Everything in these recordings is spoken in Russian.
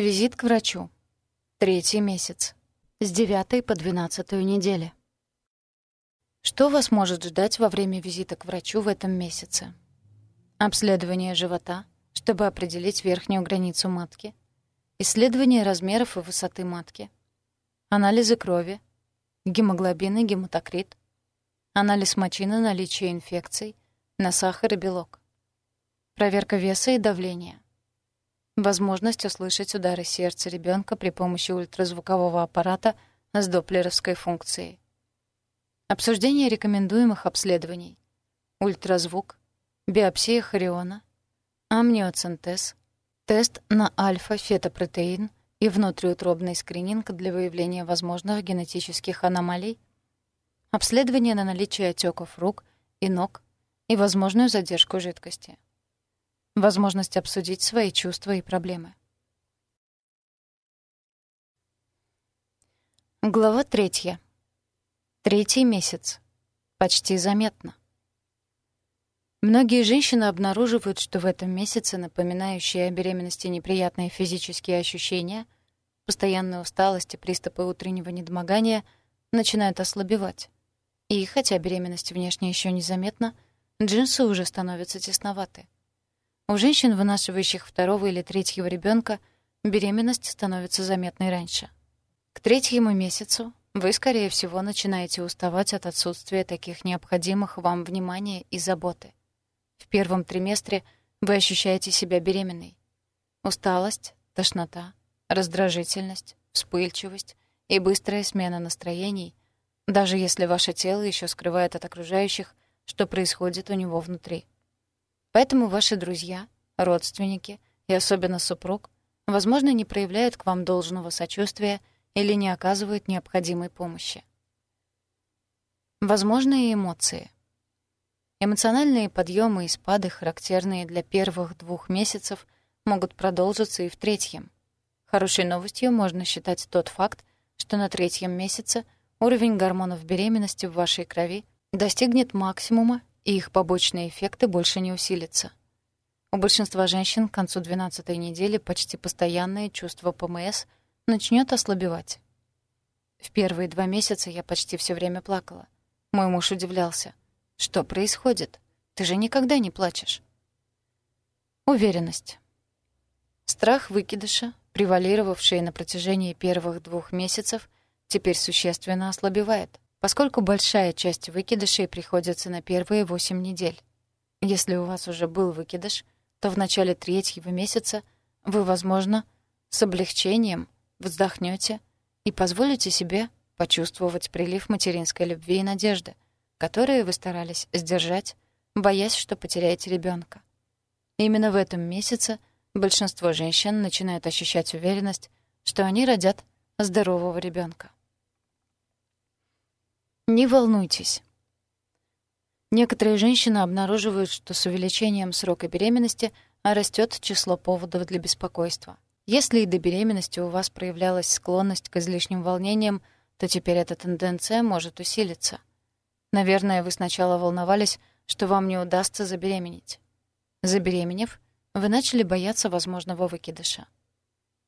Визит к врачу. Третий месяц. С 9 по 12 недели. Что вас может ждать во время визита к врачу в этом месяце? Обследование живота, чтобы определить верхнюю границу матки. Исследование размеров и высоты матки. Анализы крови. Гемоглобин и гематокрит. Анализ мочи на наличие инфекций, на сахар и белок. Проверка веса и давления. Возможность услышать удары сердца ребенка при помощи ультразвукового аппарата с доплеровской функцией. Обсуждение рекомендуемых обследований. Ультразвук, биопсия хориона, амниоцентез, тест на альфа-фетопротеин и внутриутробный скрининг для выявления возможных генетических аномалий, обследование на наличие отеков рук и ног и возможную задержку жидкости. Возможность обсудить свои чувства и проблемы. Глава третья. Третий месяц. Почти заметно. Многие женщины обнаруживают, что в этом месяце напоминающие о беременности неприятные физические ощущения, постоянная усталость и приступы утреннего недомогания начинают ослабевать. И хотя беременность внешне еще незаметна, джинсы уже становятся тесноваты. У женщин, вынашивающих второго или третьего ребенка, беременность становится заметной раньше. К третьему месяцу вы, скорее всего, начинаете уставать от отсутствия таких необходимых вам внимания и заботы. В первом триместре вы ощущаете себя беременной. Усталость, тошнота, раздражительность, вспыльчивость и быстрая смена настроений, даже если ваше тело еще скрывает от окружающих, что происходит у него внутри. Поэтому ваши друзья, родственники и особенно супруг, возможно, не проявляют к вам должного сочувствия или не оказывают необходимой помощи. Возможные эмоции — Эмоциональные подъемы и спады, характерные для первых двух месяцев, могут продолжиться и в третьем. Хорошей новостью можно считать тот факт, что на третьем месяце уровень гормонов беременности в вашей крови достигнет максимума, и их побочные эффекты больше не усилятся. У большинства женщин к концу 12 недели почти постоянное чувство ПМС начнет ослабевать. В первые два месяца я почти все время плакала. Мой муж удивлялся. Что происходит? Ты же никогда не плачешь. Уверенность. Страх выкидыша, превалировавший на протяжении первых двух месяцев, теперь существенно ослабевает, поскольку большая часть выкидышей приходится на первые восемь недель. Если у вас уже был выкидыш, то в начале третьего месяца вы, возможно, с облегчением вздохнете и позволите себе почувствовать прилив материнской любви и надежды, которые вы старались сдержать, боясь, что потеряете ребенка. Именно в этом месяце большинство женщин начинают ощущать уверенность, что они родят здорового ребенка. Не волнуйтесь. Некоторые женщины обнаруживают, что с увеличением срока беременности растет число поводов для беспокойства. Если и до беременности у вас проявлялась склонность к излишним волнениям, то теперь эта тенденция может усилиться — Наверное, вы сначала волновались, что вам не удастся забеременеть. Забеременев, вы начали бояться возможного выкидыша.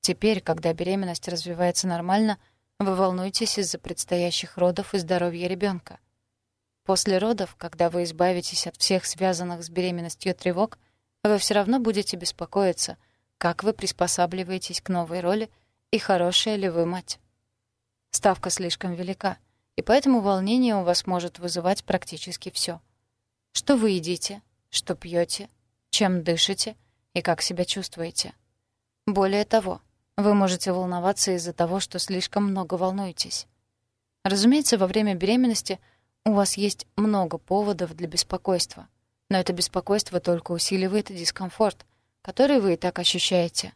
Теперь, когда беременность развивается нормально, вы волнуетесь из-за предстоящих родов и здоровья ребенка. После родов, когда вы избавитесь от всех связанных с беременностью тревог, вы все равно будете беспокоиться, как вы приспосабливаетесь к новой роли и хорошая ли вы мать. Ставка слишком велика — и поэтому волнение у вас может вызывать практически все. Что вы едите, что пьете, чем дышите и как себя чувствуете. Более того, вы можете волноваться из-за того, что слишком много волнуетесь. Разумеется, во время беременности у вас есть много поводов для беспокойства, но это беспокойство только усиливает дискомфорт, который вы и так ощущаете.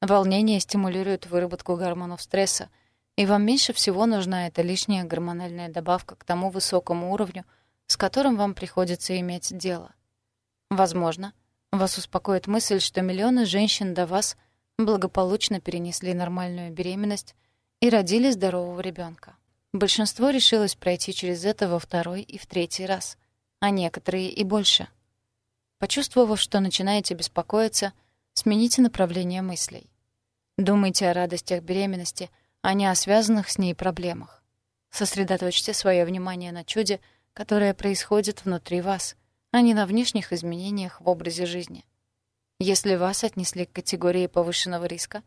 Волнение стимулирует выработку гормонов стресса — и вам меньше всего нужна эта лишняя гормональная добавка к тому высокому уровню, с которым вам приходится иметь дело. Возможно, вас успокоит мысль, что миллионы женщин до вас благополучно перенесли нормальную беременность и родили здорового ребенка. Большинство решилось пройти через это во второй и в третий раз, а некоторые и больше. Почувствовав, что начинаете беспокоиться, смените направление мыслей. Думайте о радостях беременности, а не о связанных с ней проблемах. Сосредоточьте свое внимание на чуде, которое происходит внутри вас, а не на внешних изменениях в образе жизни. Если вас отнесли к категории повышенного риска,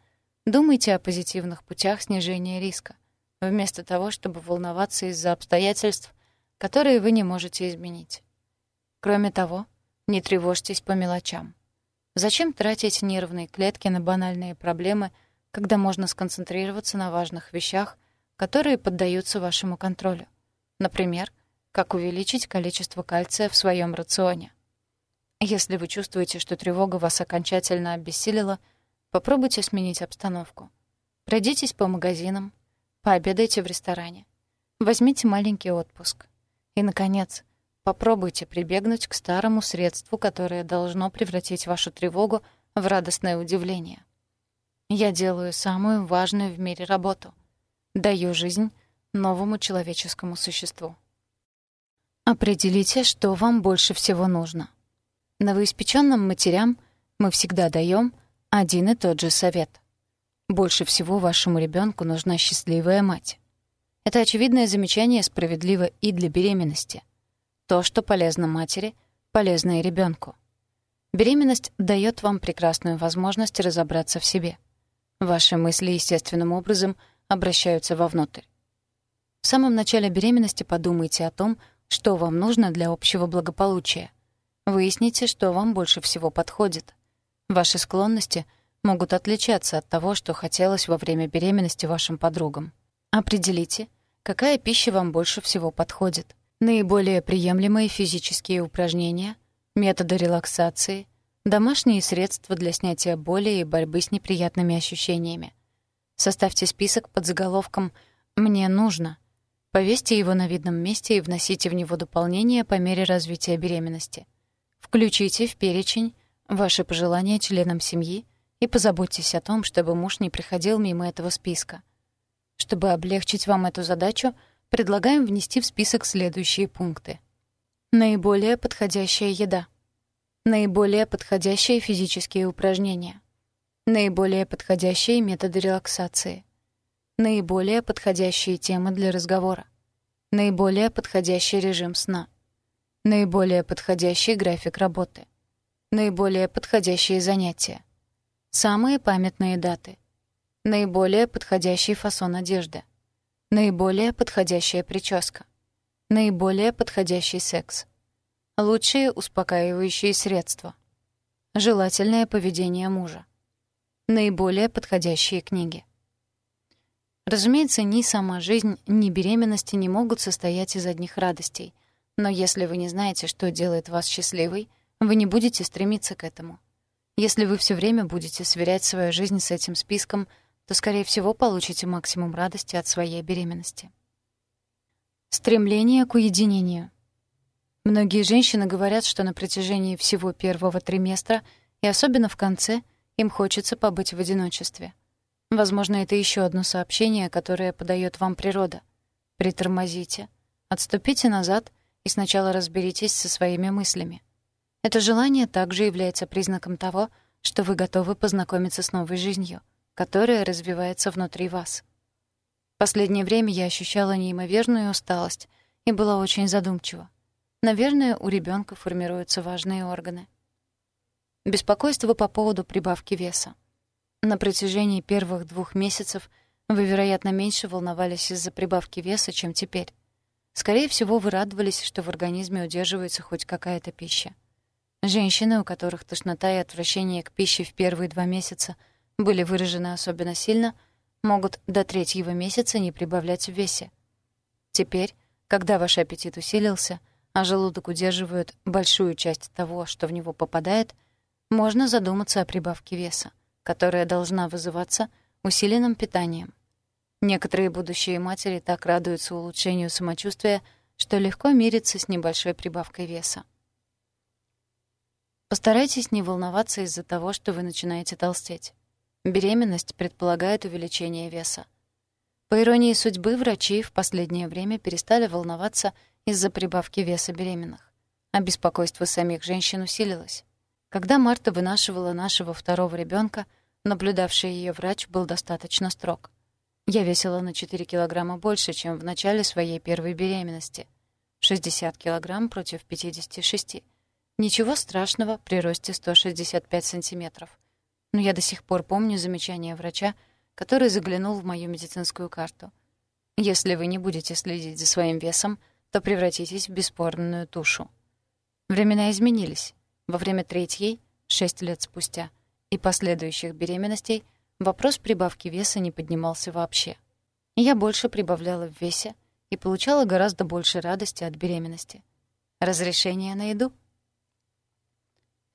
думайте о позитивных путях снижения риска, вместо того, чтобы волноваться из-за обстоятельств, которые вы не можете изменить. Кроме того, не тревожьтесь по мелочам. Зачем тратить нервные клетки на банальные проблемы, когда можно сконцентрироваться на важных вещах, которые поддаются вашему контролю? Например, как увеличить количество кальция в своем рационе. Если вы чувствуете, что тревога вас окончательно обессилила, попробуйте сменить обстановку. Пройдитесь по магазинам, пообедайте в ресторане, возьмите маленький отпуск. И, наконец, Попробуйте прибегнуть к старому средству, которое должно превратить вашу тревогу в радостное удивление. Я делаю самую важную в мире работу. Даю жизнь новому человеческому существу. Определите, что вам больше всего нужно. Новоиспечённым матерям мы всегда даем один и тот же совет. Больше всего вашему ребенку нужна счастливая мать. Это очевидное замечание справедливо и для беременности — то, что полезно матери, полезно и ребенку. Беременность дает вам прекрасную возможность разобраться в себе. Ваши мысли естественным образом обращаются вовнутрь. В самом начале беременности подумайте о том, что вам нужно для общего благополучия. Выясните, что вам больше всего подходит. Ваши склонности могут отличаться от того, что хотелось во время беременности вашим подругам. Определите, какая пища вам больше всего подходит. Наиболее приемлемые физические упражнения, методы релаксации, домашние средства для снятия боли и борьбы с неприятными ощущениями. Составьте список под заголовком «Мне нужно». Повесьте его на видном месте и вносите в него дополнения по мере развития беременности. Включите в перечень ваши пожелания членам семьи и позаботьтесь о том, чтобы муж не приходил мимо этого списка. Чтобы облегчить вам эту задачу — предлагаем внести в список следующие пункты. Наиболее подходящая еда. Наиболее подходящие физические упражнения. Наиболее подходящие методы релаксации. Наиболее подходящие темы для разговора. Наиболее подходящий режим сна. Наиболее подходящий график работы. Наиболее подходящие занятия. Самые памятные даты. Наиболее подходящий фасон одежды. Наиболее подходящая прическа. Наиболее подходящий секс. Лучшие успокаивающие средства. Желательное поведение мужа. Наиболее подходящие книги. Разумеется, ни сама жизнь, ни беременности не могут состоять из одних радостей. Но если вы не знаете, что делает вас счастливой, вы не будете стремиться к этому. Если вы все время будете сверять свою жизнь с этим списком — то, скорее всего, получите максимум радости от своей беременности. Стремление к уединению. Многие женщины говорят, что на протяжении всего первого триместра и особенно в конце им хочется побыть в одиночестве. Возможно, это еще одно сообщение, которое подает вам природа. Притормозите, отступите назад и сначала разберитесь со своими мыслями. Это желание также является признаком того, что вы готовы познакомиться с новой жизнью — которая развивается внутри вас. В последнее время я ощущала неимоверную усталость и была очень задумчива. Наверное, у ребенка формируются важные органы. Беспокойство по поводу прибавки веса. На протяжении первых двух месяцев вы, вероятно, меньше волновались из-за прибавки веса, чем теперь. Скорее всего, вы радовались, что в организме удерживается хоть какая-то пища. Женщины, у которых тошнота и отвращение к пище в первые два месяца — были выражены особенно сильно, могут до третьего месяца не прибавлять в весе. Теперь, когда ваш аппетит усилился, а желудок удерживает большую часть того, что в него попадает, можно задуматься о прибавке веса, которая должна вызываться усиленным питанием. Некоторые будущие матери так радуются улучшению самочувствия, что легко мирятся с небольшой прибавкой веса. Постарайтесь не волноваться из-за того, что вы начинаете толстеть. Беременность предполагает увеличение веса. По иронии судьбы, врачи в последнее время перестали волноваться из-за прибавки веса беременных, а беспокойство самих женщин усилилось. Когда Марта вынашивала нашего второго ребенка, Наблюдавший ее врач был достаточно строг. Я весила на 4 килограмма больше, чем в начале своей первой беременности. 60 килограмм против 56. Ничего страшного при росте 165 сантиметров. Но я до сих пор помню замечание врача, который заглянул в мою медицинскую карту. Если вы не будете следить за своим весом, то превратитесь в бесспорную тушу. Времена изменились. Во время третьей, 6 лет спустя, и последующих беременностей вопрос прибавки веса не поднимался вообще. Я больше прибавляла в весе и получала гораздо больше радости от беременности. Разрешение на еду?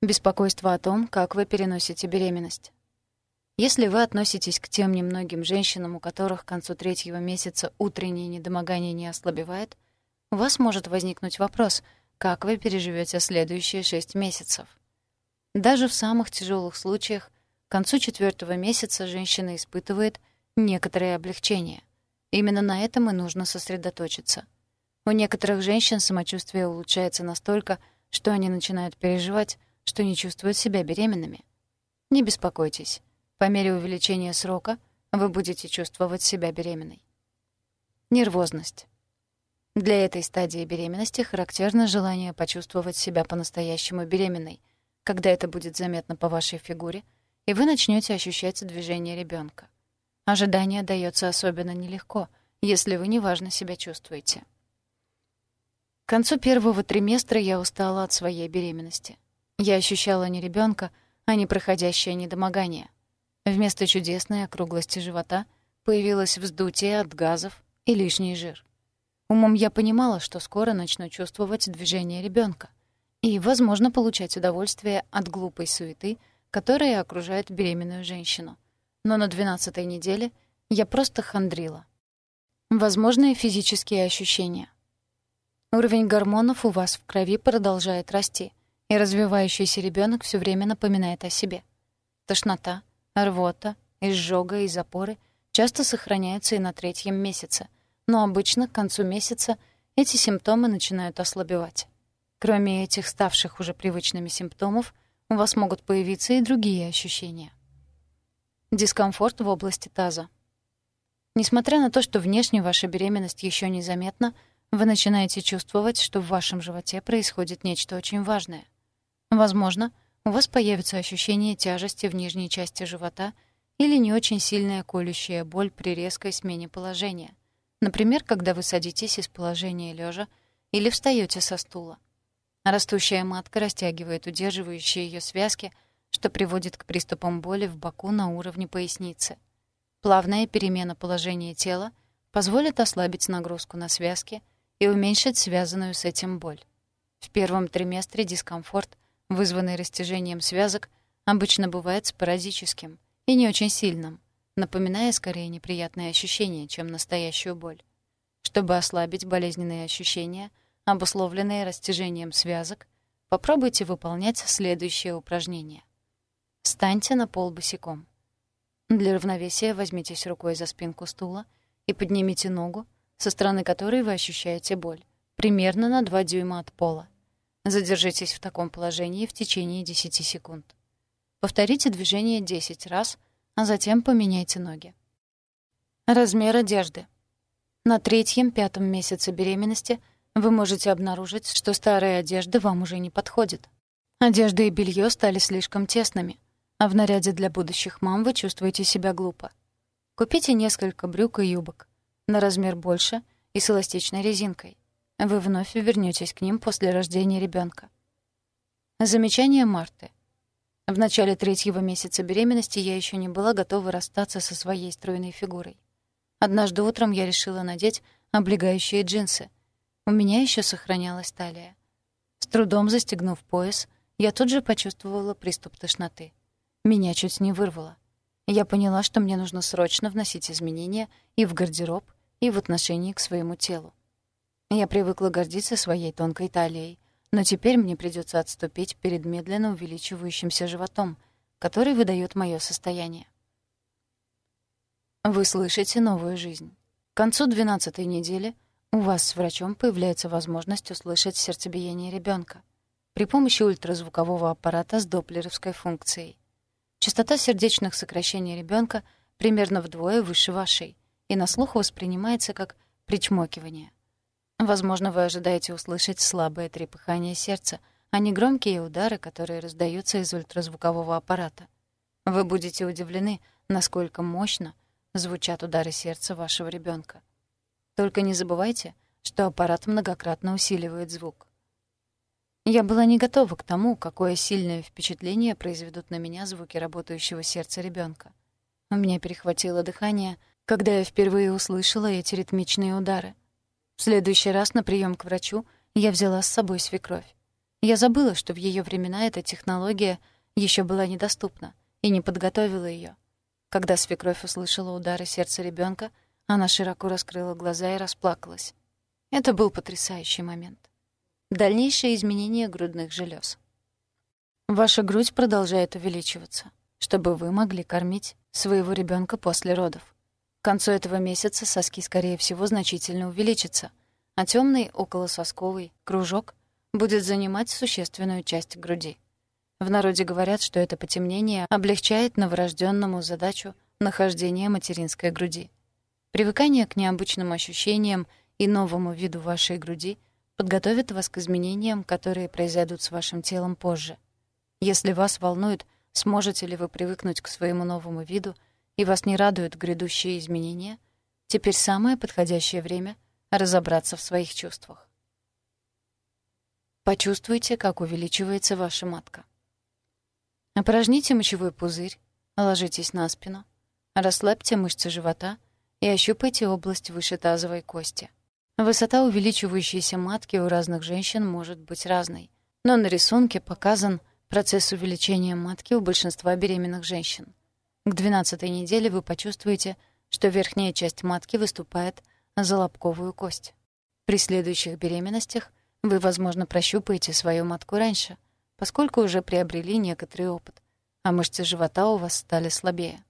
Беспокойство о том, как вы переносите беременность. Если вы относитесь к тем немногим женщинам, у которых к концу третьего месяца утреннее недомогание не ослабевает, у вас может возникнуть вопрос, как вы переживете следующие шесть месяцев. Даже в самых тяжелых случаях к концу четвертого месяца женщина испытывает некоторое облегчение. Именно на этом и нужно сосредоточиться. У некоторых женщин самочувствие улучшается настолько, что они начинают переживать, что не чувствуют себя беременными. Не беспокойтесь. По мере увеличения срока вы будете чувствовать себя беременной. Нервозность. Для этой стадии беременности характерно желание почувствовать себя по-настоящему беременной, когда это будет заметно по вашей фигуре — и вы начнете ощущать движение ребенка. Ожидание дается особенно нелегко, если вы неважно себя чувствуете. К концу первого триместра я устала от своей беременности. Я ощущала не ребенка, а непроходящее недомогание. Вместо чудесной округлости живота появилось вздутие от газов и лишний жир. Умом я понимала, что скоро начну чувствовать движение ребенка и, возможно, получать удовольствие от глупой суеты — которые окружают беременную женщину. Но на 12-й неделе я просто хандрила. Возможные физические ощущения. Уровень гормонов у вас в крови продолжает расти, и развивающийся ребенок все время напоминает о себе. Тошнота, рвота, изжога и запоры часто сохраняются и на третьем месяце, но обычно к концу месяца эти симптомы начинают ослабевать. Кроме этих ставших уже привычными симптомов — у вас могут появиться и другие ощущения. Дискомфорт в области таза. Несмотря на то, что внешне ваша беременность еще незаметна, вы начинаете чувствовать, что в вашем животе происходит нечто очень важное. Возможно, у вас появится ощущение тяжести в нижней части живота или не очень сильная колющая боль при резкой смене положения. Например, когда вы садитесь из положения лежа или встаете со стула. Растущая матка растягивает удерживающие ее связки, что приводит к приступам боли в боку на уровне поясницы. Плавная перемена положения тела позволит ослабить нагрузку на связки и уменьшить связанную с этим боль. В первом триместре дискомфорт, вызванный растяжением связок, обычно бывает спорадическим и не очень сильным, напоминая скорее неприятные ощущения, чем настоящую боль. Чтобы ослабить болезненные ощущения — обусловленные растяжением связок, попробуйте выполнять следующее упражнение. Встаньте на пол босиком. Для равновесия возьмитесь рукой за спинку стула и поднимите ногу, со стороны которой вы ощущаете боль, примерно на 2 дюйма от пола. Задержитесь в таком положении в течение 10 секунд. Повторите движение 10 раз, а затем поменяйте ноги. Размер одежды. На третьем-пятом месяце беременности – вы можете обнаружить, что старая одежда вам уже не подходит. Одежда и белье стали слишком тесными, а в наряде для будущих мам вы чувствуете себя глупо. Купите несколько брюк и юбок, на размер больше и с эластичной резинкой. Вы вновь вернётесь к ним после рождения ребёнка. Замечание Марты. В начале третьего месяца беременности я ещё не была готова расстаться со своей стройной фигурой. Однажды утром я решила надеть облегающие джинсы — у меня еще сохранялась талия. С трудом застегнув пояс, я тут же почувствовала приступ тошноты. Меня чуть не вырвало. Я поняла, что мне нужно срочно вносить изменения и в гардероб, и в отношении к своему телу. Я привыкла гордиться своей тонкой талией, но теперь мне придется отступить перед медленно увеличивающимся животом, который выдает мое состояние. Вы слышите новую жизнь. К концу 12 недели — у вас с врачом появляется возможность услышать сердцебиение ребенка при помощи ультразвукового аппарата с доплеровской функцией. Частота сердечных сокращений ребенка примерно вдвое выше вашей и на слух воспринимается как причмокивание. Возможно, вы ожидаете услышать слабое трепыхание сердца, а не громкие удары, которые раздаются из ультразвукового аппарата. Вы будете удивлены, насколько мощно звучат удары сердца вашего ребенка. Только не забывайте, что аппарат многократно усиливает звук. Я была не готова к тому, какое сильное впечатление произведут на меня звуки работающего сердца ребенка. У меня перехватило дыхание, когда я впервые услышала эти ритмичные удары. В следующий раз на прием к врачу я взяла с собой свекровь. Я забыла, что в ее времена эта технология еще была недоступна, и не подготовила ее. Когда свекровь услышала удары сердца ребенка, она широко раскрыла глаза и расплакалась. Это был потрясающий момент. Дальнейшее изменение грудных желез. Ваша грудь продолжает увеличиваться, чтобы вы могли кормить своего ребенка после родов. К концу этого месяца соски, скорее всего, значительно увеличатся, а темный околососковый кружок будет занимать существенную часть груди. В народе говорят, что это потемнение облегчает новорожденному задачу нахождения материнской груди. Привыкание к необычным ощущениям и новому виду вашей груди — подготовит вас к изменениям, которые произойдут с вашим телом позже. Если вас волнует, сможете ли вы привыкнуть к своему новому виду, и вас не радуют грядущие изменения, теперь самое подходящее время разобраться в своих чувствах. Почувствуйте, как увеличивается ваша матка. Опорожните мочевой пузырь, ложитесь на спину, расслабьте мышцы живота и ощупайте область выше тазовой кости. Высота увеличивающейся матки у разных женщин может быть разной, но на рисунке показан процесс увеличения матки у большинства беременных женщин. К 12 неделе вы почувствуете, что верхняя часть матки выступает за лобковую кость. При следующих беременностях вы, возможно, прощупаете свою матку раньше, поскольку уже приобрели некоторый опыт, а мышцы живота у вас стали слабее.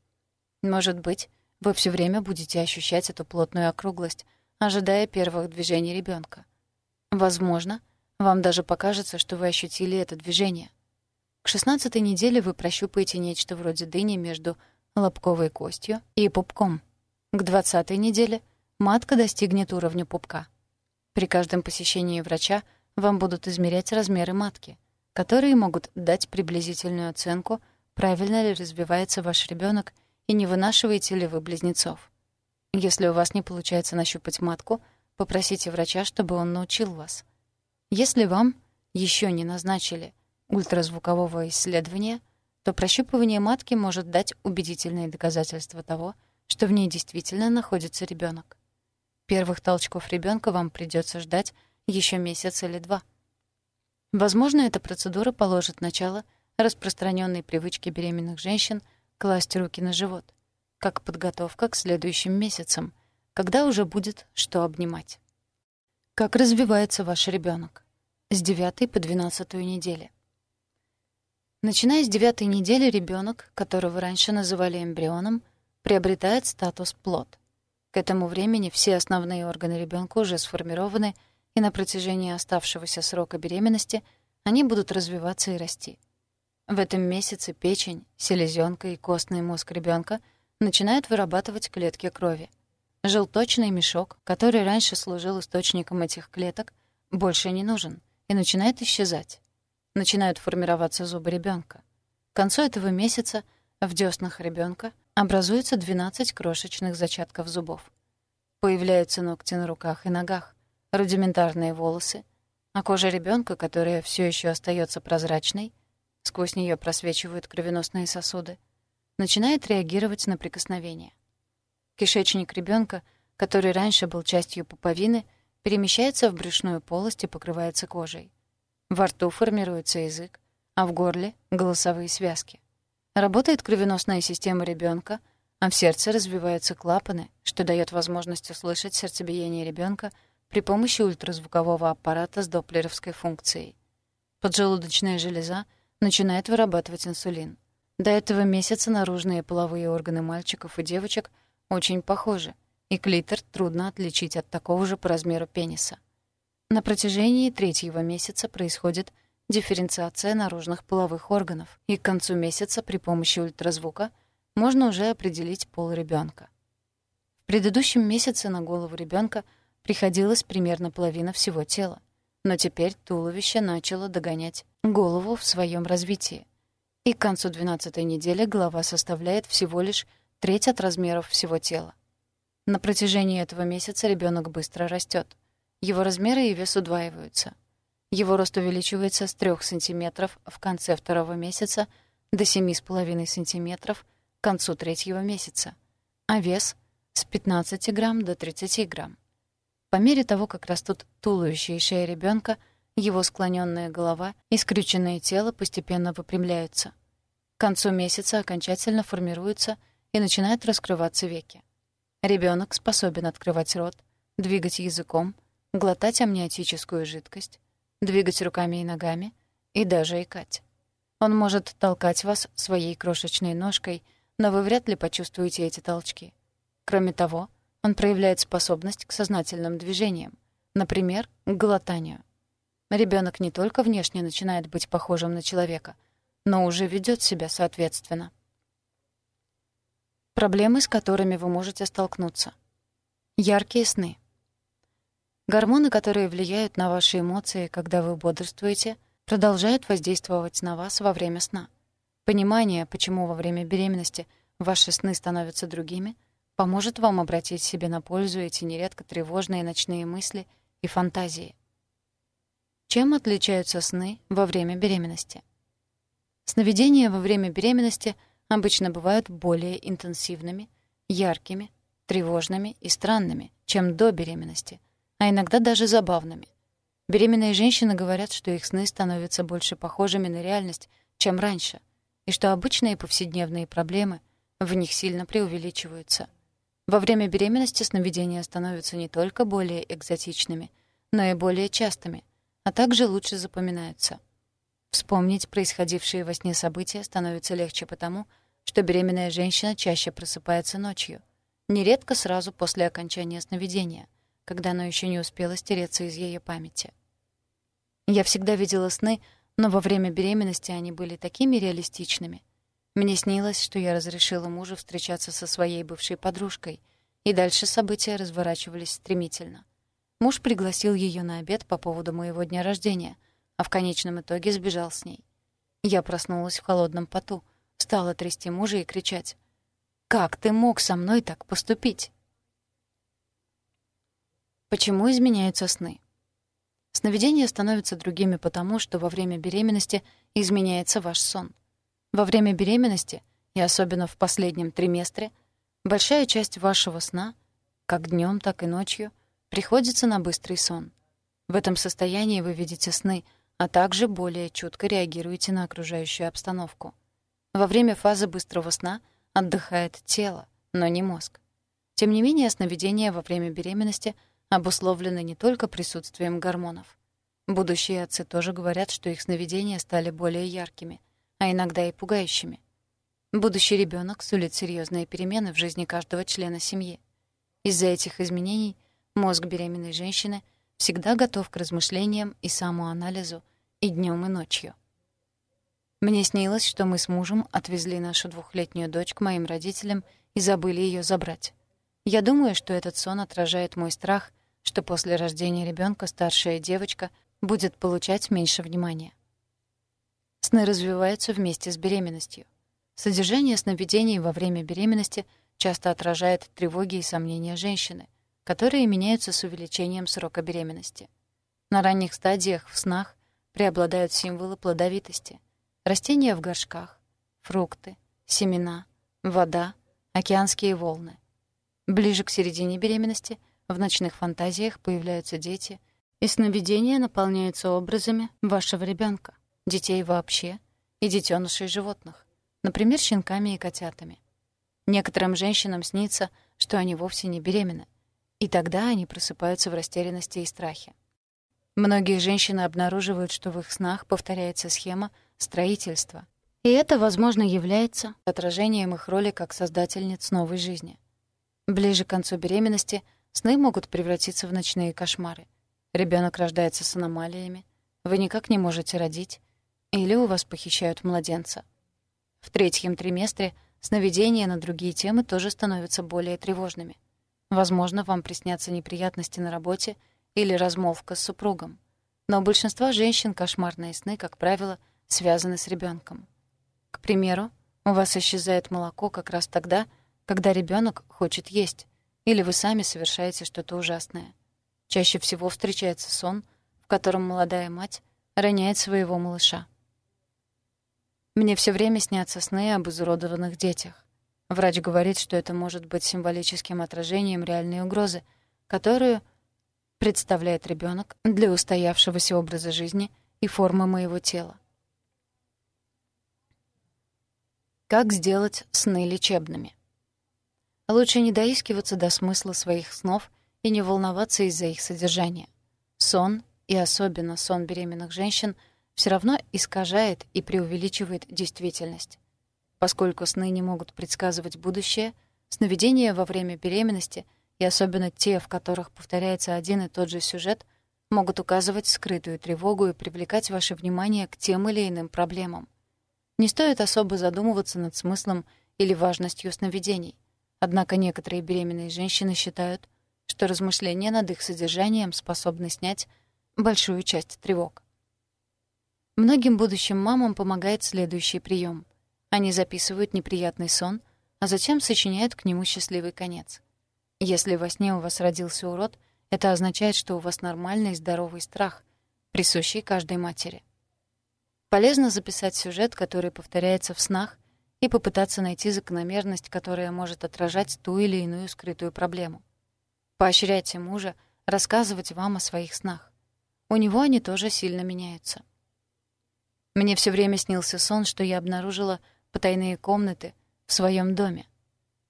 Может быть, вы все время будете ощущать эту плотную округлость, ожидая первых движений ребенка. Возможно, вам даже покажется, что вы ощутили это движение. К 16 неделе вы прощупаете нечто вроде дыни между лобковой костью и пупком. К 20 неделе матка достигнет уровня пупка. При каждом посещении врача вам будут измерять размеры матки, которые могут дать приблизительную оценку, правильно ли развивается ваш ребенок и не вынашиваете ли вы близнецов. Если у вас не получается нащупать матку, попросите врача, чтобы он научил вас. Если вам еще не назначили ультразвукового исследования, то прощупывание матки может дать убедительные доказательства того, что в ней действительно находится ребенок. Первых толчков ребенка вам придется ждать еще месяц или два. Возможно, эта процедура положит начало распространенной привычке беременных женщин класть руки на живот — как подготовка к следующим месяцам, когда уже будет что обнимать. Как развивается ваш ребенок? С 9 по 12 недели. Начиная с девятой недели ребенок, которого раньше называли эмбрионом, приобретает статус плод. К этому времени все основные органы ребенка уже сформированы, и на протяжении оставшегося срока беременности они будут развиваться и расти. В этом месяце печень, селезенка и костный мозг ребенка — начинают вырабатывать клетки крови. Желточный мешок, который раньше служил источником этих клеток, больше не нужен и начинает исчезать. Начинают формироваться зубы ребенка. К концу этого месяца в дёснах ребенка образуется 12 крошечных зачатков зубов. Появляются ногти на руках и ногах, рудиментарные волосы, а кожа ребенка, которая все еще остается прозрачной, сквозь нее просвечивают кровеносные сосуды, начинает реагировать на прикосновение. Кишечник ребенка, который раньше был частью пуповины, перемещается в брюшную полость и покрывается кожей. Во рту формируется язык, а в горле — голосовые связки. Работает кровеносная система ребенка, а в сердце развиваются клапаны, что дает возможность услышать сердцебиение ребенка при помощи ультразвукового аппарата с доплеровской функцией. Поджелудочная железа начинает вырабатывать инсулин — до этого месяца наружные половые органы мальчиков и девочек очень похожи, и клитор трудно отличить от такого же по размеру пениса. На протяжении третьего месяца происходит дифференциация наружных половых органов, и к концу месяца при помощи ультразвука можно уже определить пол ребенка. В предыдущем месяце на голову ребенка приходилось примерно половина всего тела, но теперь туловище начало догонять голову в своем развитии. И к концу 12-й недели голова составляет всего лишь треть от размеров всего тела. На протяжении этого месяца ребенок быстро растет. Его размеры и вес удваиваются. Его рост увеличивается с 3 см в конце второго месяца до 7,5 см к концу третьего месяца, а вес — с 15 грамм до 30 грамм. По мере того, как растут туловище и шея ребенка, его склоненная голова и скрюченное тело постепенно выпрямляются. К концу месяца окончательно формируются и начинают раскрываться веки. Ребенок способен открывать рот, двигать языком, глотать амниотическую жидкость, двигать руками и ногами и даже икать. Он может толкать вас своей крошечной ножкой, но вы вряд ли почувствуете эти толчки. Кроме того, он проявляет способность к сознательным движениям, например, к глотанию. Ребенок не только внешне начинает быть похожим на человека, но уже ведет себя соответственно. Проблемы, с которыми вы можете столкнуться. Яркие сны. Гормоны, которые влияют на ваши эмоции, когда вы бодрствуете, продолжают воздействовать на вас во время сна. Понимание, почему во время беременности ваши сны становятся другими — поможет вам обратить себе на пользу эти нередко тревожные ночные мысли и фантазии. Чем отличаются сны во время беременности? Сновидения во время беременности обычно бывают более интенсивными, яркими, тревожными и странными, чем до беременности, а иногда даже забавными. Беременные женщины говорят, что их сны становятся больше похожими на реальность, чем раньше, и что обычные повседневные проблемы в них сильно преувеличиваются — во время беременности сновидения становятся не только более экзотичными, но и более частыми, а также лучше запоминаются. Вспомнить происходившие во сне события становится легче потому, что беременная женщина чаще просыпается ночью, нередко сразу после окончания сновидения, когда оно еще не успело стереться из ее памяти. Я всегда видела сны, но во время беременности они были такими реалистичными, мне снилось, что я разрешила мужу встречаться со своей бывшей подружкой, и дальше события разворачивались стремительно. Муж пригласил ее на обед по поводу моего дня рождения, а в конечном итоге сбежал с ней. Я проснулась в холодном поту, стала трясти мужа и кричать. «Как ты мог со мной так поступить?» Почему изменяются сны? Сновидения становятся другими потому, что во время беременности изменяется ваш сон. Во время беременности, и особенно в последнем триместре, большая часть вашего сна, как днем, так и ночью, приходится на быстрый сон. В этом состоянии вы видите сны, а также более чутко реагируете на окружающую обстановку. Во время фазы быстрого сна отдыхает тело, но не мозг. Тем не менее, сновидения во время беременности обусловлены не только присутствием гормонов. Будущие отцы тоже говорят, что их сновидения стали более яркими — а иногда и пугающими. Будущий ребенок сулит серьезные перемены в жизни каждого члена семьи. Из-за этих изменений мозг беременной женщины всегда готов к размышлениям и самоанализу и днем, и ночью. Мне снилось, что мы с мужем отвезли нашу двухлетнюю дочь к моим родителям и забыли ее забрать. Я думаю, что этот сон отражает мой страх, что после рождения ребенка старшая девочка будет получать меньше внимания. Сны развиваются вместе с беременностью. Содержание сновидений во время беременности часто отражает тревоги и сомнения женщины, которые меняются с увеличением срока беременности. На ранних стадиях в снах преобладают символы плодовитости, растения в горшках, фрукты, семена, вода, океанские волны. Ближе к середине беременности в ночных фантазиях появляются дети, и сновидения наполняются образами вашего ребенка детей вообще и детенышей животных, например, щенками и котятами. Некоторым женщинам снится, что они вовсе не беременны, и тогда они просыпаются в растерянности и страхе. Многие женщины обнаруживают, что в их снах повторяется схема строительства, и это, возможно, является отражением их роли как создательниц новой жизни. Ближе к концу беременности сны могут превратиться в ночные кошмары. Ребенок рождается с аномалиями, вы никак не можете родить, или у вас похищают младенца. В третьем триместре сновидения на другие темы тоже становятся более тревожными. Возможно, вам приснятся неприятности на работе или размолвка с супругом. Но у большинства женщин кошмарные сны, как правило, связаны с ребенком. К примеру, у вас исчезает молоко как раз тогда, когда ребенок хочет есть, или вы сами совершаете что-то ужасное. Чаще всего встречается сон, в котором молодая мать роняет своего малыша. Мне все время снятся сны об изуродованных детях. Врач говорит, что это может быть символическим отражением реальной угрозы, которую представляет ребенок для устоявшегося образа жизни и формы моего тела. Как сделать сны лечебными? Лучше не доискиваться до смысла своих снов и не волноваться из-за их содержания. Сон, и особенно сон беременных женщин, все равно искажает и преувеличивает действительность. Поскольку сны не могут предсказывать будущее, сновидения во время беременности, и особенно те, в которых повторяется один и тот же сюжет, могут указывать скрытую тревогу и привлекать ваше внимание к тем или иным проблемам. Не стоит особо задумываться над смыслом или важностью сновидений. Однако некоторые беременные женщины считают, что размышления над их содержанием способны снять большую часть тревог. Многим будущим мамам помогает следующий прием. Они записывают неприятный сон, а затем сочиняют к нему счастливый конец. Если во сне у вас родился урод, это означает, что у вас нормальный здоровый страх, присущий каждой матери. Полезно записать сюжет, который повторяется в снах, и попытаться найти закономерность, которая может отражать ту или иную скрытую проблему. Поощряйте мужа рассказывать вам о своих снах. У него они тоже сильно меняются. Мне все время снился сон, что я обнаружила потайные комнаты в своем доме.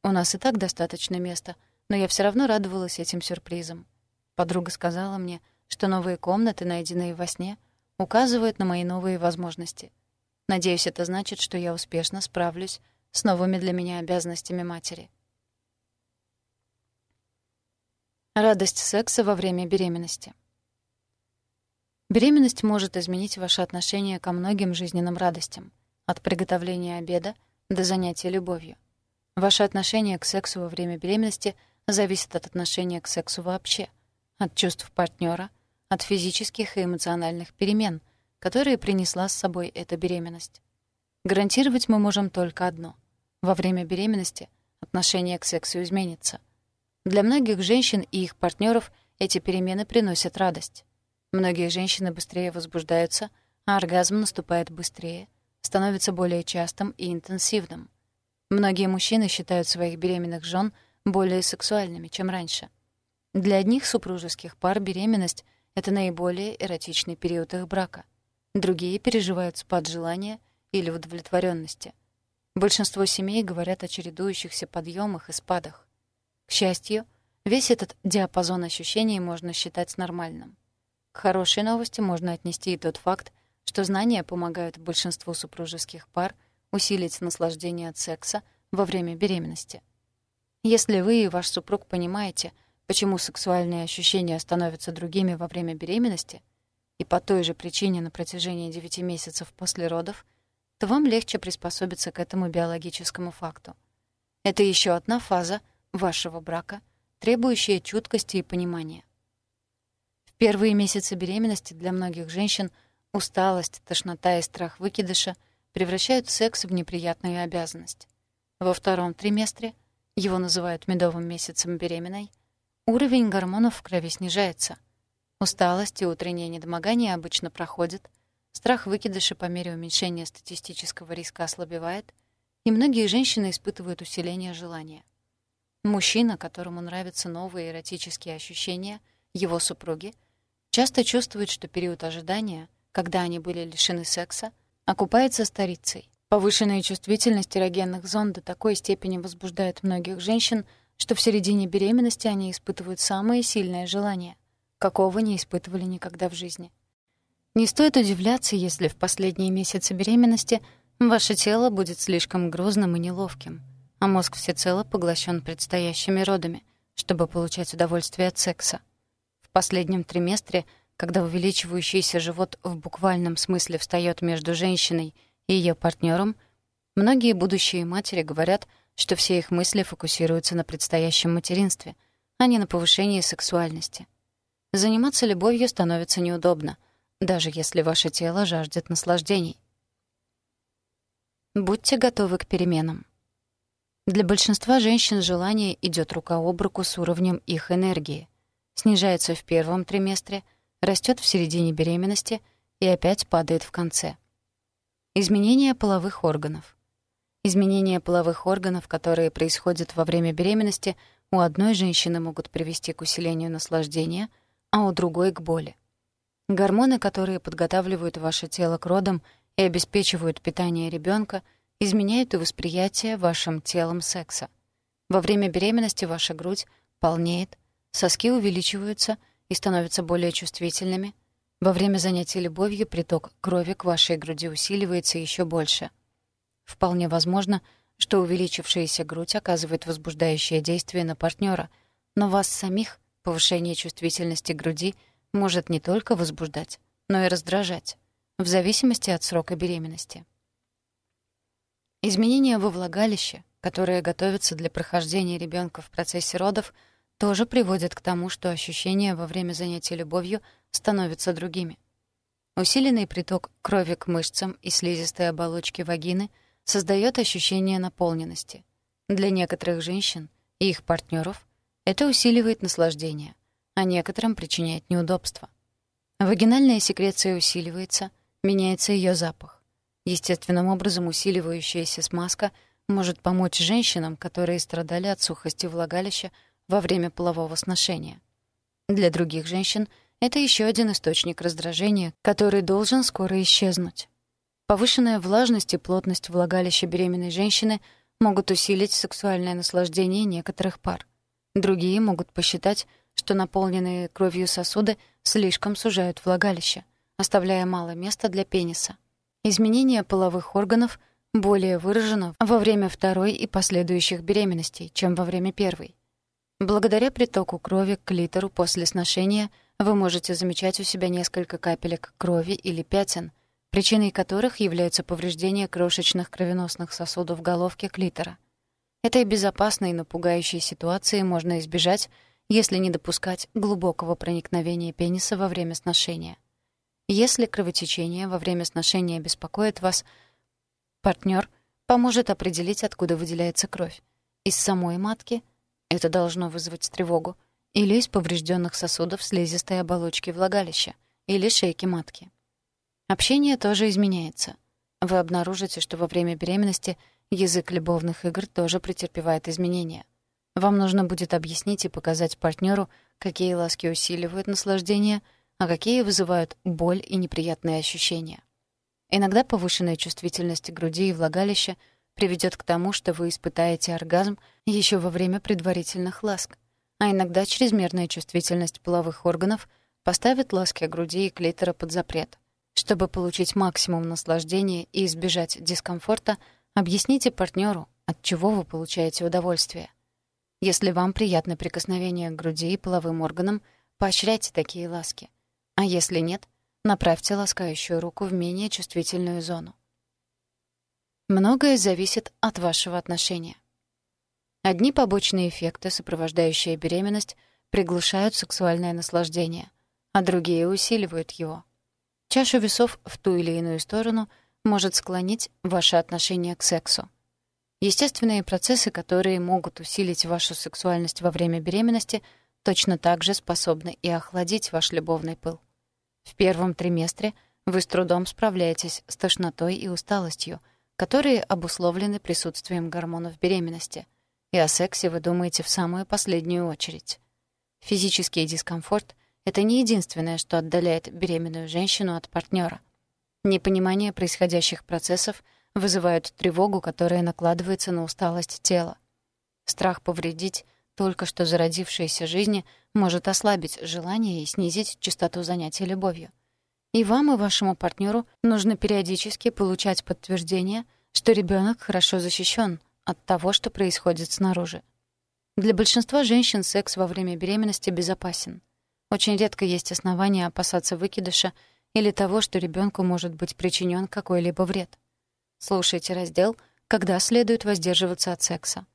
У нас и так достаточно места, но я все равно радовалась этим сюрпризам. Подруга сказала мне, что новые комнаты, найденные во сне — указывают на мои новые возможности. Надеюсь, это значит, что я успешно справлюсь с новыми для меня обязанностями матери. Радость секса во время беременности. Беременность может изменить ваше отношение ко многим жизненным радостям, от приготовления обеда до занятия любовью. Ваше отношение к сексу во время беременности зависит от отношения к сексу вообще, от чувств партнера от физических и эмоциональных перемен, которые принесла с собой эта беременность. Гарантировать мы можем только одно. Во время беременности отношение к сексу изменится. Для многих женщин и их партнеров эти перемены приносят радость. Многие женщины быстрее возбуждаются, а оргазм наступает быстрее, становится более частым и интенсивным. Многие мужчины считают своих беременных жен более сексуальными, чем раньше. Для одних супружеских пар беременность — это наиболее эротичный период их брака. Другие переживают спад желания или удовлетворенности. Большинство семей говорят о чередующихся подъемах и спадах. К счастью, весь этот диапазон ощущений можно считать нормальным. К хорошей новости можно отнести и тот факт, что знания помогают большинству супружеских пар усилить наслаждение от секса во время беременности. Если вы и ваш супруг понимаете — почему сексуальные ощущения становятся другими во время беременности и по той же причине на протяжении 9 месяцев после родов, то вам легче приспособиться к этому биологическому факту. Это еще одна фаза вашего брака, требующая чуткости и понимания. Первые месяцы беременности для многих женщин усталость, тошнота и страх выкидыша превращают секс в неприятную обязанность. Во втором триместре, его называют медовым месяцем беременной, Уровень гормонов в крови снижается. Усталость и утреннее недомогание обычно проходят, страх выкидыша по мере уменьшения статистического риска ослабевает, и многие женщины испытывают усиление желания. Мужчина, которому нравятся новые эротические ощущения, его супруги, часто чувствует, что период ожидания, когда они были лишены секса, окупается старицей. Повышенная чувствительность эрогенных зон до такой степени возбуждает многих женщин, что в середине беременности они испытывают самое сильное желание, какого не испытывали никогда в жизни. Не стоит удивляться, если в последние месяцы беременности ваше тело будет слишком грузным и неловким, а мозг всецело поглощен предстоящими родами, чтобы получать удовольствие от секса. Последнем триместре когда увеличивающийся живот в буквальном смысле встает между женщиной и ее партнером, многие будущие матери говорят, что все их мысли фокусируются на предстоящем материнстве, а не на повышении сексуальности. Заниматься любовью становится неудобно, даже если ваше тело жаждет наслаждений. Будьте готовы к переменам. Для большинства женщин желание идет рука об руку с уровнем их энергии. Снижается в первом триместре, растет в середине беременности и опять падает в конце. Изменение половых органов. Изменения половых органов, которые происходят во время беременности, у одной женщины могут привести к усилению наслаждения, а у другой — к боли. Гормоны, которые подготавливают ваше тело к родам и обеспечивают питание ребенка, изменяют и восприятие вашим телом секса. Во время беременности ваша грудь полнеет, соски увеличиваются и становятся более чувствительными. Во время занятий любовью приток крови к вашей груди усиливается еще больше — Вполне возможно, что увеличившаяся грудь оказывает возбуждающее действие на партнера, но вас самих повышение чувствительности груди может не только возбуждать, но и раздражать, в зависимости от срока беременности. Изменения во влагалище, которые готовятся для прохождения ребенка в процессе родов, тоже приводят к тому, что ощущения во время занятий любовью становятся другими. Усиленный приток крови к мышцам и слизистой оболочке вагины — создает ощущение наполненности. Для некоторых женщин и их партнеров это усиливает наслаждение, а некоторым причиняет неудобства. Вагинальная секреция усиливается, меняется ее запах. Естественным образом усиливающаяся смазка может помочь женщинам, которые страдали от сухости влагалища во время полового сношения. Для других женщин это еще один источник раздражения, который должен скоро исчезнуть. Повышенная влажность и плотность влагалища беременной женщины могут усилить сексуальное наслаждение некоторых пар. Другие могут посчитать, что наполненные кровью сосуды слишком сужают влагалище, оставляя мало места для пениса. Изменение половых органов более выражено во время второй и последующих беременностей, чем во время первой. Благодаря притоку крови к клитору после сношения вы можете замечать у себя несколько капелек крови или пятен, причиной которых являются повреждения крошечных кровеносных сосудов головки клитора. Этой безопасной, но пугающей ситуации можно избежать, если не допускать глубокого проникновения пениса во время сношения. Если кровотечение во время сношения беспокоит вас, партнер поможет определить, откуда выделяется кровь. Из самой матки это должно вызвать тревогу, или из поврежденных сосудов слизистой оболочки влагалища, или шейки матки. Общение тоже изменяется. Вы обнаружите, что во время беременности язык любовных игр тоже претерпевает изменения. Вам нужно будет объяснить и показать партнеру, какие ласки усиливают наслаждение, а какие вызывают боль и неприятные ощущения. Иногда повышенная чувствительность груди и влагалища приведет к тому, что вы испытаете оргазм еще во время предварительных ласк, а иногда чрезмерная чувствительность половых органов поставит ласки груди и клитора под запрет — чтобы получить максимум наслаждения и избежать дискомфорта, объясните партнеру, от чего вы получаете удовольствие. Если вам приятны прикосновения к груди и половым органам, поощряйте такие ласки. А если нет, направьте ласкающую руку в менее чувствительную зону. Многое зависит от вашего отношения. Одни побочные эффекты, сопровождающие беременность, приглушают сексуальное наслаждение, а другие усиливают его. Чаша весов в ту или иную сторону может склонить ваше отношение к сексу. Естественные процессы, которые могут усилить вашу сексуальность во время беременности, точно так же способны и охладить ваш любовный пыл. В первом триместре вы с трудом справляетесь с тошнотой и усталостью, которые обусловлены присутствием гормонов беременности, и о сексе вы думаете в самую последнюю очередь. Физический дискомфорт это не единственное, что отдаляет беременную женщину от партнера. Непонимание происходящих процессов вызывает тревогу, которая накладывается на усталость тела. Страх повредить только что зародившейся жизни может ослабить желание и снизить частоту занятий любовью. И вам, и вашему партнеру нужно периодически получать подтверждение, что ребенок хорошо защищен от того, что происходит снаружи. Для большинства женщин секс во время беременности безопасен. Очень редко есть основания опасаться выкидыша или того, что ребенку может быть причинен какой-либо вред. Слушайте раздел «Когда следует воздерживаться от секса».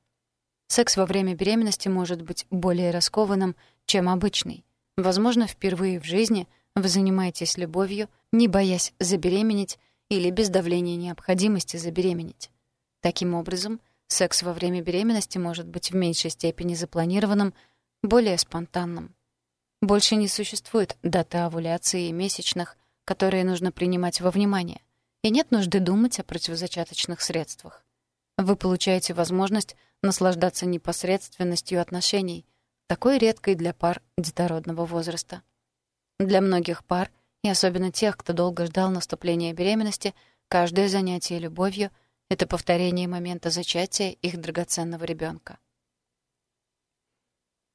Секс во время беременности может быть более раскованным, чем обычный. Возможно, впервые в жизни вы занимаетесь любовью, не боясь забеременеть или без давления необходимости забеременеть. Таким образом, секс во время беременности может быть в меньшей степени запланированным, более спонтанным. Больше не существует даты овуляции и месячных, которые нужно принимать во внимание, и нет нужды думать о противозачаточных средствах. Вы получаете возможность наслаждаться непосредственностью отношений, такой редкой для пар детородного возраста. Для многих пар, и особенно тех, кто долго ждал наступления беременности, каждое занятие любовью — это повторение момента зачатия их драгоценного ребенка.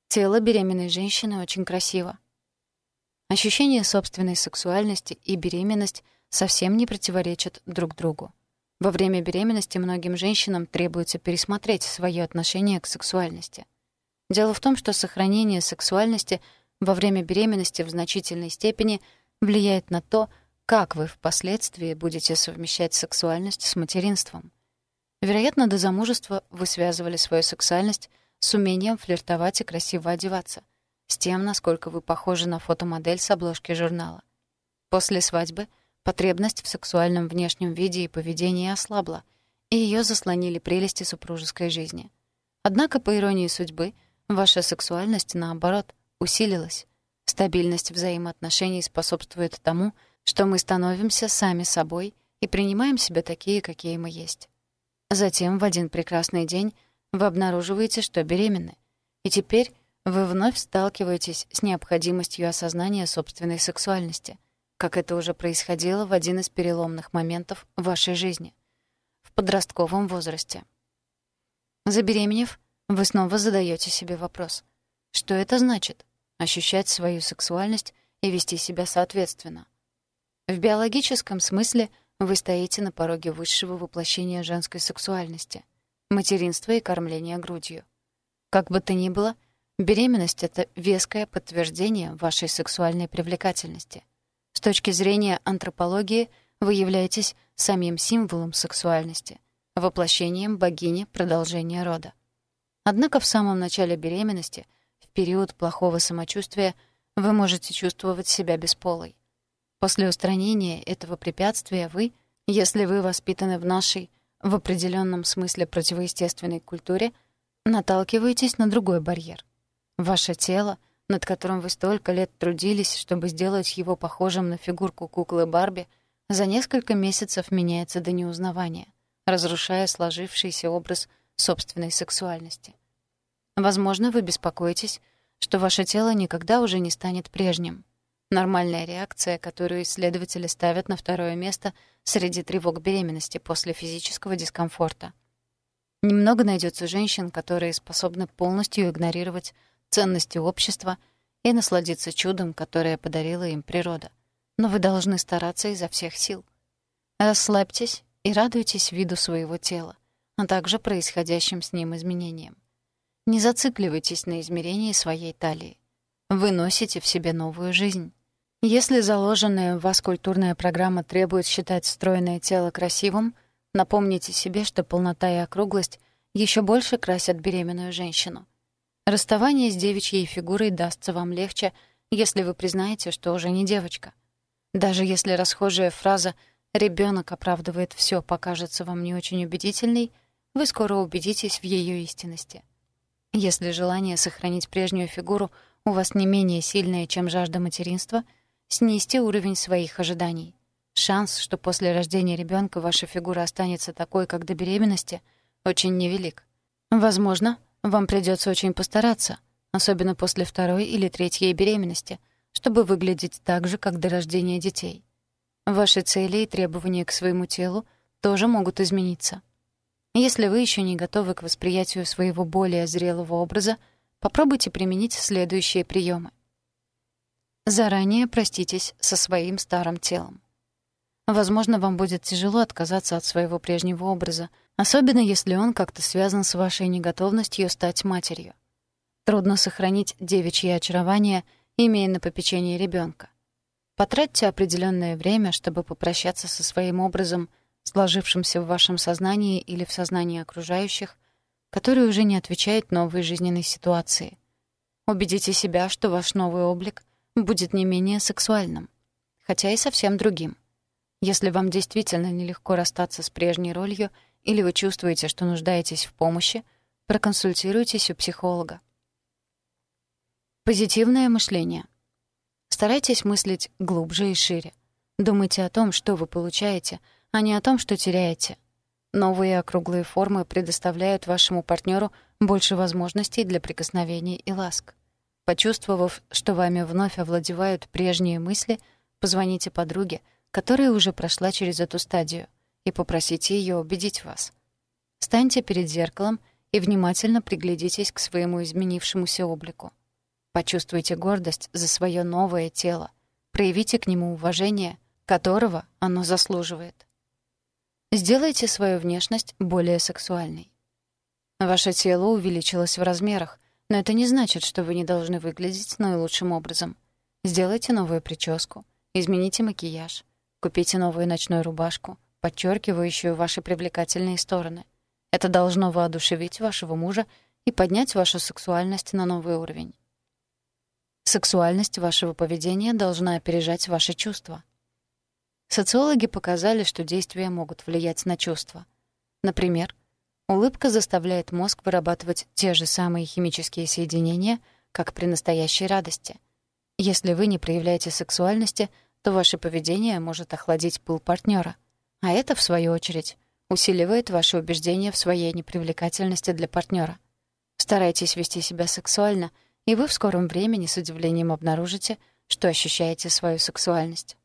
Тело беременной женщины очень красиво. Ощущение собственной сексуальности и беременность совсем не противоречат друг другу. Во время беременности многим женщинам требуется пересмотреть свое отношение к сексуальности. Дело в том, что сохранение сексуальности во время беременности в значительной степени влияет на то, как вы впоследствии будете совмещать сексуальность с материнством. Вероятно, до замужества вы связывали свою сексуальность с умением флиртовать и красиво одеваться, с тем, насколько вы похожи на фотомодель с обложки журнала. После свадьбы — Потребность в сексуальном внешнем виде и поведении ослабла, и ее заслонили прелести супружеской жизни. Однако, по иронии судьбы, ваша сексуальность, наоборот, усилилась. Стабильность взаимоотношений способствует тому, что мы становимся сами собой и принимаем себя такие, какие мы есть. Затем, в один прекрасный день, вы обнаруживаете, что беременны. И теперь вы вновь сталкиваетесь с необходимостью осознания собственной сексуальности — как это уже происходило в один из переломных моментов вашей жизни — в подростковом возрасте. Забеременев, вы снова задаете себе вопрос. Что это значит — ощущать свою сексуальность и вести себя соответственно? В биологическом смысле вы стоите на пороге высшего воплощения женской сексуальности — материнства и кормления грудью. Как бы то ни было, беременность — это веское подтверждение вашей сексуальной привлекательности. С точки зрения антропологии вы являетесь самим символом сексуальности, воплощением богини продолжения рода. Однако в самом начале беременности, период плохого самочувствия, вы можете чувствовать себя бесполой. После устранения этого препятствия вы, если вы воспитаны в нашей, в определенном смысле противоестественной культуре, наталкиваетесь на другой барьер. Ваше тело — над которым вы столько лет трудились, чтобы сделать его похожим на фигурку куклы Барби, за несколько месяцев меняется до неузнавания, разрушая сложившийся образ собственной сексуальности. Возможно, вы беспокоитесь, что ваше тело никогда уже не станет прежним. Нормальная реакция, которую исследователи ставят на второе место среди тревог беременности после физического дискомфорта. Немного найдется женщин, которые способны полностью игнорировать ценности общества и насладиться чудом, которое подарила им природа. Но вы должны стараться изо всех сил. Расслабьтесь и радуйтесь виду своего тела, а также происходящим с ним изменениям. Не зацикливайтесь на измерении своей талии. Вы носите в себе новую жизнь. Если заложенная в вас культурная программа требует считать стройное тело красивым, напомните себе, что полнота и округлость еще больше красят беременную женщину. Расставание с девичьей фигурой дастся вам легче, если вы признаете, что уже не девочка. Даже если расхожая фраза «ребенок оправдывает все» покажется вам не очень убедительной, вы скоро убедитесь в ее истинности. Если желание сохранить прежнюю фигуру у вас не менее сильное, чем жажда материнства, снизьте уровень своих ожиданий. Шанс, что после рождения ребенка ваша фигура останется такой, как до беременности, очень невелик. Возможно, вам придется очень постараться, особенно после второй или третьей беременности, чтобы выглядеть так же, как до рождения детей. Ваши цели и требования к своему телу тоже могут измениться. Если вы еще не готовы к восприятию своего более зрелого образа, попробуйте применить следующие приемы. Заранее проститесь со своим старым телом. Возможно, вам будет тяжело отказаться от своего прежнего образа, особенно если он как-то связан с вашей неготовностью стать матерью. Трудно сохранить девичье очарование, имея на попечении ребенка. Потратьте определенное время, чтобы попрощаться со своим образом, сложившимся в вашем сознании или в сознании окружающих, который уже не отвечает новой жизненной ситуации. Убедите себя, что ваш новый облик будет не менее сексуальным, хотя и совсем другим. Если вам действительно нелегко расстаться с прежней ролью или вы чувствуете, что нуждаетесь в помощи, проконсультируйтесь у психолога. Позитивное мышление. Старайтесь мыслить глубже и шире. Думайте о том, что вы получаете, а не о том, что теряете. Новые округлые формы предоставляют вашему партнеру больше возможностей для прикосновений и ласк. Почувствовав, что вами вновь овладевают прежние мысли, позвоните подруге, которая уже прошла через эту стадию, и попросите ее убедить вас. Станьте перед зеркалом и внимательно приглядитесь к своему изменившемуся облику. Почувствуйте гордость за свое новое тело. Проявите к нему уважение, которого оно заслуживает. Сделайте свою внешность более сексуальной. Ваше тело увеличилось в размерах, но это не значит, что вы не должны выглядеть наилучшим образом. Сделайте новую прическу, измените макияж, купите новую ночную рубашку, подчеркивающую ваши привлекательные стороны. Это должно воодушевить вашего мужа и поднять вашу сексуальность на новый уровень. Сексуальность вашего поведения должна опережать ваши чувства. Социологи показали, что действия могут влиять на чувства. Например, улыбка заставляет мозг вырабатывать те же самые химические соединения, как при настоящей радости. Если вы не проявляете сексуальности, то ваше поведение может охладить пыл партнера, а это, в свою очередь, усиливает ваше убеждение в своей непривлекательности для партнера. Старайтесь вести себя сексуально — и вы в скором времени с удивлением обнаружите, что ощущаете свою сексуальность.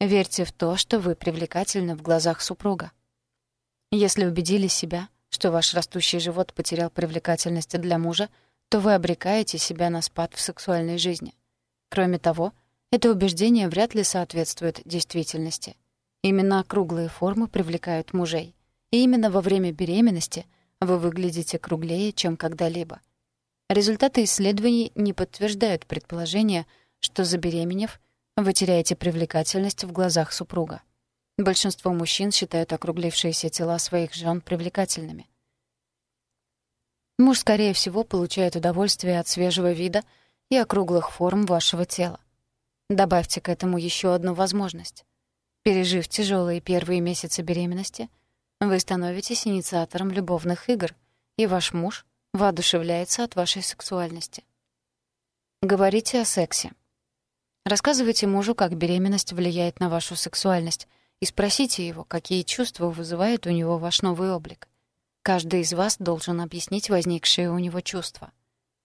Верьте в то, что вы привлекательны в глазах супруга. Если убедили себя, что ваш растущий живот потерял привлекательность для мужа, то вы обрекаете себя на спад в сексуальной жизни. Кроме того, это убеждение вряд ли соответствует действительности. Именно округлые формы привлекают мужей. И именно во время беременности вы выглядите круглее, чем когда-либо — Результаты исследований не подтверждают предположение, что забеременев, вы теряете привлекательность в глазах супруга. Большинство мужчин считают округлившиеся тела своих жен привлекательными. Муж, скорее всего, получает удовольствие от свежего вида и округлых форм вашего тела. Добавьте к этому еще одну возможность. Пережив тяжелые первые месяцы беременности, вы становитесь инициатором любовных игр, и ваш муж воодушевляется от вашей сексуальности. Говорите о сексе. Рассказывайте мужу, как беременность влияет на вашу сексуальность, и спросите его, какие чувства вызывает у него ваш новый облик. Каждый из вас должен объяснить возникшие у него чувства.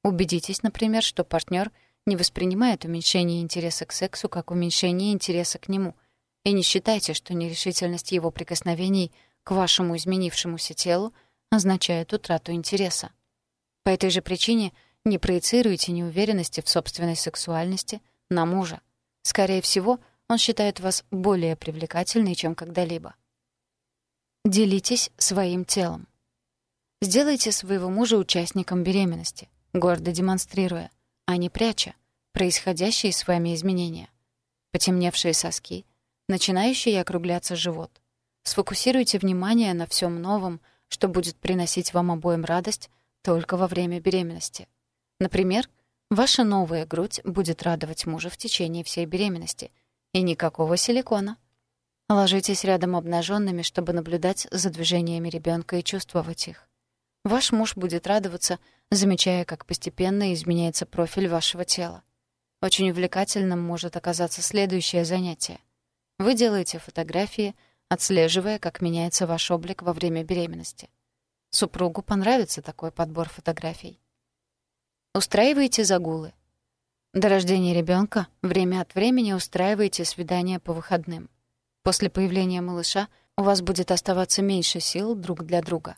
Убедитесь, например, что партнер не воспринимает уменьшение интереса к сексу как уменьшение интереса к нему, и не считайте, что нерешительность его прикосновений к вашему изменившемуся телу означает утрату интереса. По этой же причине не проецируйте неуверенности в собственной сексуальности на мужа. Скорее всего, он считает вас более привлекательной, чем когда-либо. Делитесь своим телом. Сделайте своего мужа участником беременности, гордо демонстрируя, а не пряча, происходящие с вами изменения. Потемневшие соски, начинающий округляться живот. Сфокусируйте внимание на всем новом, что будет приносить вам обоим радость, только во время беременности. Например, ваша новая грудь будет радовать мужа в течение всей беременности. И никакого силикона. Ложитесь рядом обнаженными, чтобы наблюдать за движениями ребенка и чувствовать их. Ваш муж будет радоваться, замечая, как постепенно изменяется профиль вашего тела. Очень увлекательным может оказаться следующее занятие. Вы делаете фотографии, отслеживая, как меняется ваш облик во время беременности. Супругу понравится такой подбор фотографий. Устраивайте загулы. До рождения ребенка время от времени устраивайте свидания по выходным. После появления малыша у вас будет оставаться меньше сил друг для друга.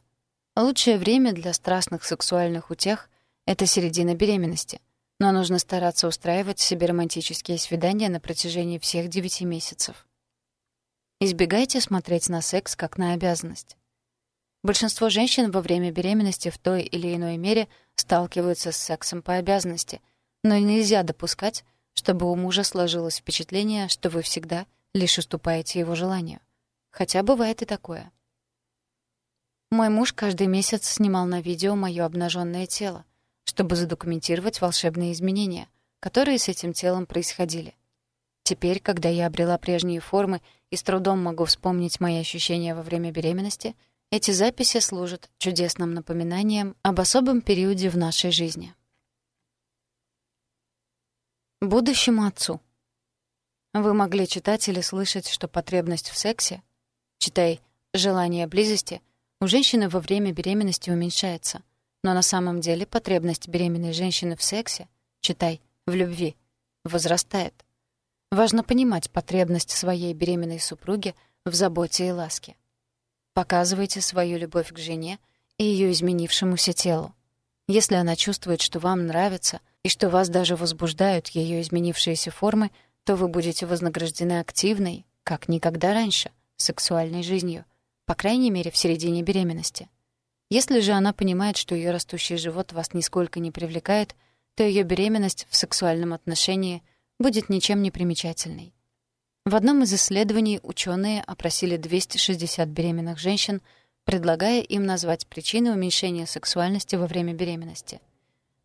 Лучшее время для страстных сексуальных утех — это середина беременности, но нужно стараться устраивать себе романтические свидания на протяжении всех девяти месяцев. Избегайте смотреть на секс как на обязанность. Большинство женщин во время беременности в той или иной мере сталкиваются с сексом по обязанности, Но нельзя допускать, чтобы у мужа сложилось впечатление, что вы всегда лишь уступаете его желанию. Хотя бывает и такое. Мой муж каждый месяц снимал на видео моё обнажённое тело, чтобы задокументировать волшебные изменения, которые с этим телом происходили. Теперь, когда я обрела прежние формы и с трудом могу вспомнить мои ощущения во время беременности, эти записи служат чудесным напоминанием об особом периоде в нашей жизни. Будущему отцу. Вы могли читать или слышать, что потребность в сексе, читай «желание близости», у женщины во время беременности уменьшается. Но на самом деле потребность беременной женщины в сексе, читай «в любви», возрастает. Важно понимать потребность своей беременной супруги в заботе и ласке. Показывайте свою любовь к жене и ее изменившемуся телу. Если она чувствует, что вам нравится и что вас даже возбуждают ее изменившиеся формы, то вы будете вознаграждены активной, как никогда раньше, сексуальной жизнью, по крайней мере, в середине беременности. Если же она понимает, что ее растущий живот вас нисколько не привлекает, то ее беременность в сексуальном отношении – будет ничем не примечательной. В одном из исследований ученые опросили 260 беременных женщин, предлагая им назвать причины уменьшения сексуальности во время беременности.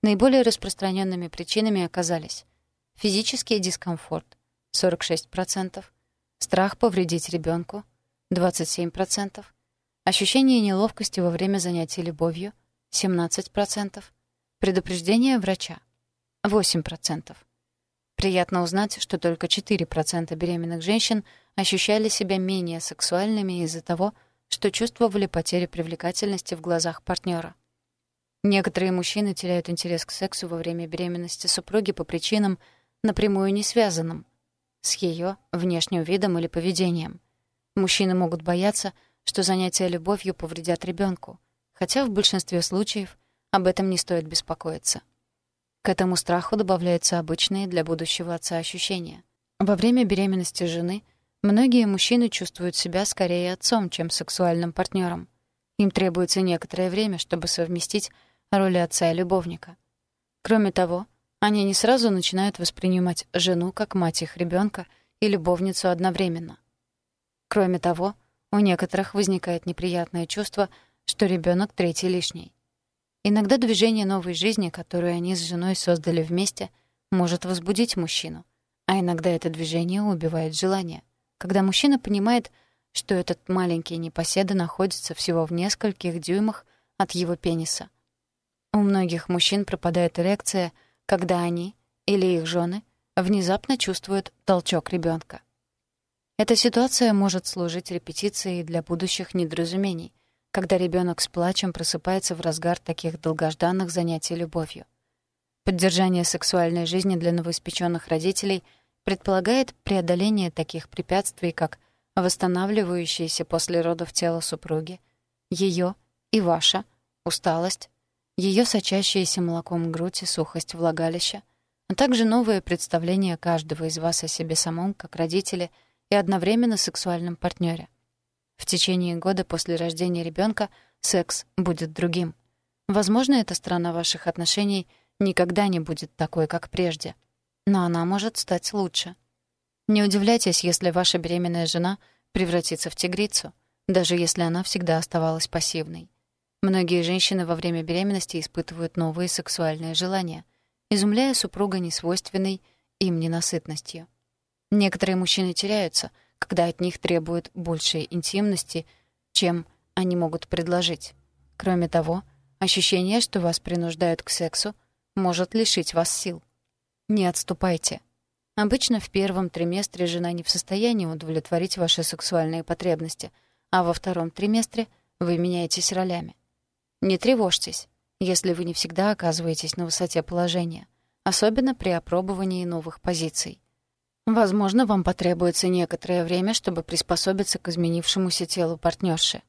Наиболее распространенными причинами оказались физический дискомфорт 46%, страх повредить ребенку 27%, ощущение неловкости во время занятий любовью 17%, предупреждение врача 8%. Приятно узнать, что только 4% беременных женщин ощущали себя менее сексуальными из-за того, что чувствовали потерю привлекательности в глазах партнера. Некоторые мужчины теряют интерес к сексу во время беременности супруги по причинам, напрямую не связанным с ее внешним видом или поведением. Мужчины могут бояться, что занятия любовью повредят ребенку, хотя в большинстве случаев об этом не стоит беспокоиться. К этому страху добавляются обычные для будущего отца ощущения. Во время беременности жены многие мужчины чувствуют себя скорее отцом, чем сексуальным партнером. Им требуется некоторое время, чтобы совместить роли отца и любовника. Кроме того, они не сразу начинают воспринимать жену как мать их ребенка и любовницу одновременно. Кроме того, у некоторых возникает неприятное чувство, что ребенок третий лишний. Иногда движение новой жизни, которую они с женой создали вместе, может возбудить мужчину, а иногда это движение убивает желание. Когда мужчина понимает, что этот маленький непоседа находится всего в нескольких дюймах от его пениса. У многих мужчин пропадает эрекция, когда они или их жены внезапно чувствуют толчок ребенка. Эта ситуация может служить репетицией для будущих недоразумений, когда ребенок с плачем просыпается в разгар таких долгожданных занятий любовью. Поддержание сексуальной жизни для новоиспечённых родителей предполагает преодоление таких препятствий, как восстанавливающееся после родов тело супруги, её и ваша усталость, её сочащаяся молоком грудь и сухость влагалища, а также новое представление каждого из вас о себе самом как родителе и одновременно сексуальном партнёре. В течение года после рождения ребенка секс будет другим. Возможно, эта сторона ваших отношений никогда не будет такой, как прежде. Но она может стать лучше. Не удивляйтесь, если ваша беременная жена превратится в тигрицу, даже если она всегда оставалась пассивной. Многие женщины во время беременности испытывают новые сексуальные желания, изумляя супруга несвойственной им ненасытностью. Некоторые мужчины теряются, когда от них требуют большей интимности, чем они могут предложить. Кроме того, ощущение, что вас принуждают к сексу, может лишить вас сил. Не отступайте. Обычно в первом триместре жена не в состоянии удовлетворить ваши сексуальные потребности, а во втором триместре вы меняетесь ролями. Не тревожьтесь, если вы не всегда оказываетесь на высоте положения, особенно при опробовании новых позиций. Возможно, вам потребуется некоторое время, чтобы приспособиться к изменившемуся телу партнерши.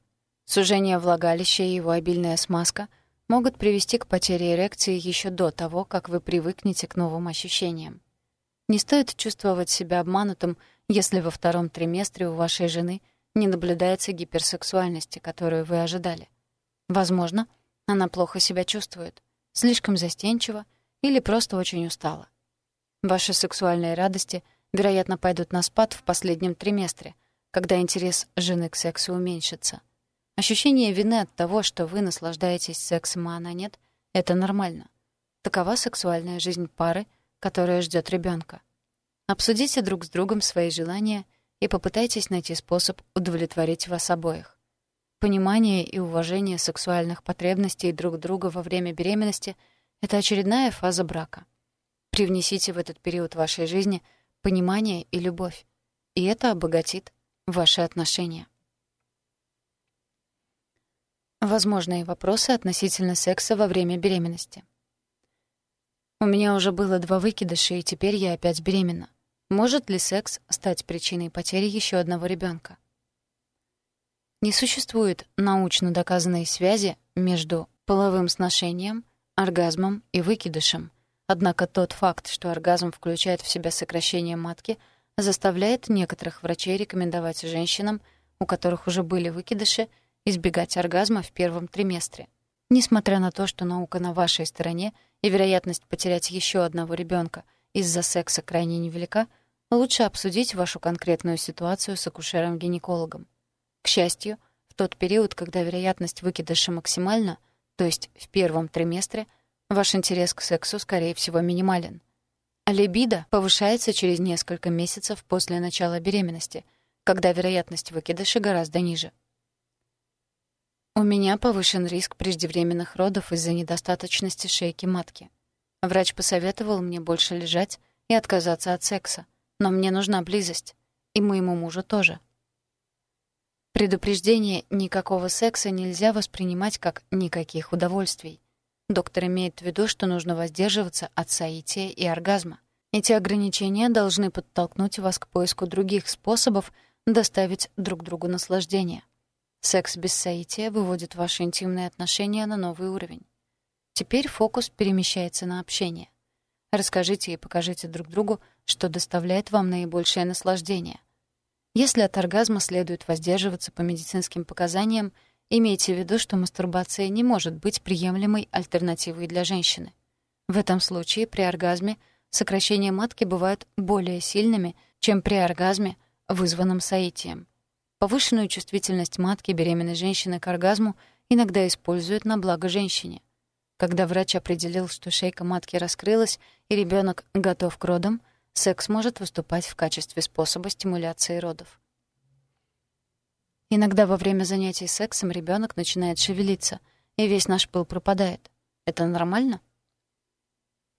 Сужение влагалища и его обильная смазка могут привести к потере эрекции еще до того, как вы привыкнете к новым ощущениям. Не стоит чувствовать себя обманутым, если во втором триместре у вашей жены не наблюдается гиперсексуальности, которую вы ожидали. Возможно, она плохо себя чувствует, слишком застенчива или просто очень устала. Ваши сексуальные радости, вероятно, пойдут на спад в последнем триместре, когда интерес жены к сексу уменьшится. Ощущение вины от того, что вы наслаждаетесь сексом, а она нет, это нормально. Такова сексуальная жизнь пары, которая ждет ребенка. Обсудите друг с другом свои желания и попытайтесь найти способ удовлетворить вас обоих. Понимание и уважение сексуальных потребностей друг друга во время беременности — это очередная фаза брака. Привнесите в этот период вашей жизни понимание и любовь, и это обогатит ваши отношения. Возможные вопросы относительно секса во время беременности. У меня уже было два выкидыша, и теперь я опять беременна. Может ли секс стать причиной потери еще одного ребенка? Не существует научно доказанной связи между половым сношением, оргазмом и выкидышем. Однако тот факт, что оргазм включает в себя сокращение матки, заставляет некоторых врачей рекомендовать женщинам, у которых уже были выкидыши, избегать оргазма в первом триместре. Несмотря на то, что наука на вашей стороне и вероятность потерять еще одного ребенка из-за секса крайне невелика, лучше обсудить вашу конкретную ситуацию с акушером-гинекологом. К счастью, в тот период, когда вероятность выкидыша максимальна, то есть в первом триместре, ваш интерес к сексу, скорее всего, минимален. А либидо повышается через несколько месяцев после начала беременности, когда вероятность выкидыша гораздо ниже. У меня повышен риск преждевременных родов из-за недостаточности шейки матки. Врач посоветовал мне больше лежать и отказаться от секса, но мне нужна близость, и моему мужу тоже. Предупреждение «никакого секса» нельзя воспринимать как «никаких удовольствий». Доктор имеет в виду, что нужно воздерживаться от соития и оргазма. Эти ограничения должны подтолкнуть вас к поиску других способов доставить друг другу наслаждение. Секс без соития выводит ваши интимные отношения на новый уровень. Теперь фокус перемещается на общение. Расскажите и покажите друг другу, что доставляет вам наибольшее наслаждение. Если от оргазма следует воздерживаться по медицинским показаниям, имейте в виду, что мастурбация не может быть приемлемой альтернативой для женщины. В этом случае при оргазме сокращения матки бывают более сильными, чем при оргазме, вызванном соитием. Повышенную чувствительность матки беременной женщины к оргазму иногда используют на благо женщине. Когда врач определил, что шейка матки раскрылась и ребенок готов к родам, секс может выступать в качестве способа стимуляции родов. Иногда во время занятий сексом ребенок начинает шевелиться, и весь наш пыл пропадает. Это нормально?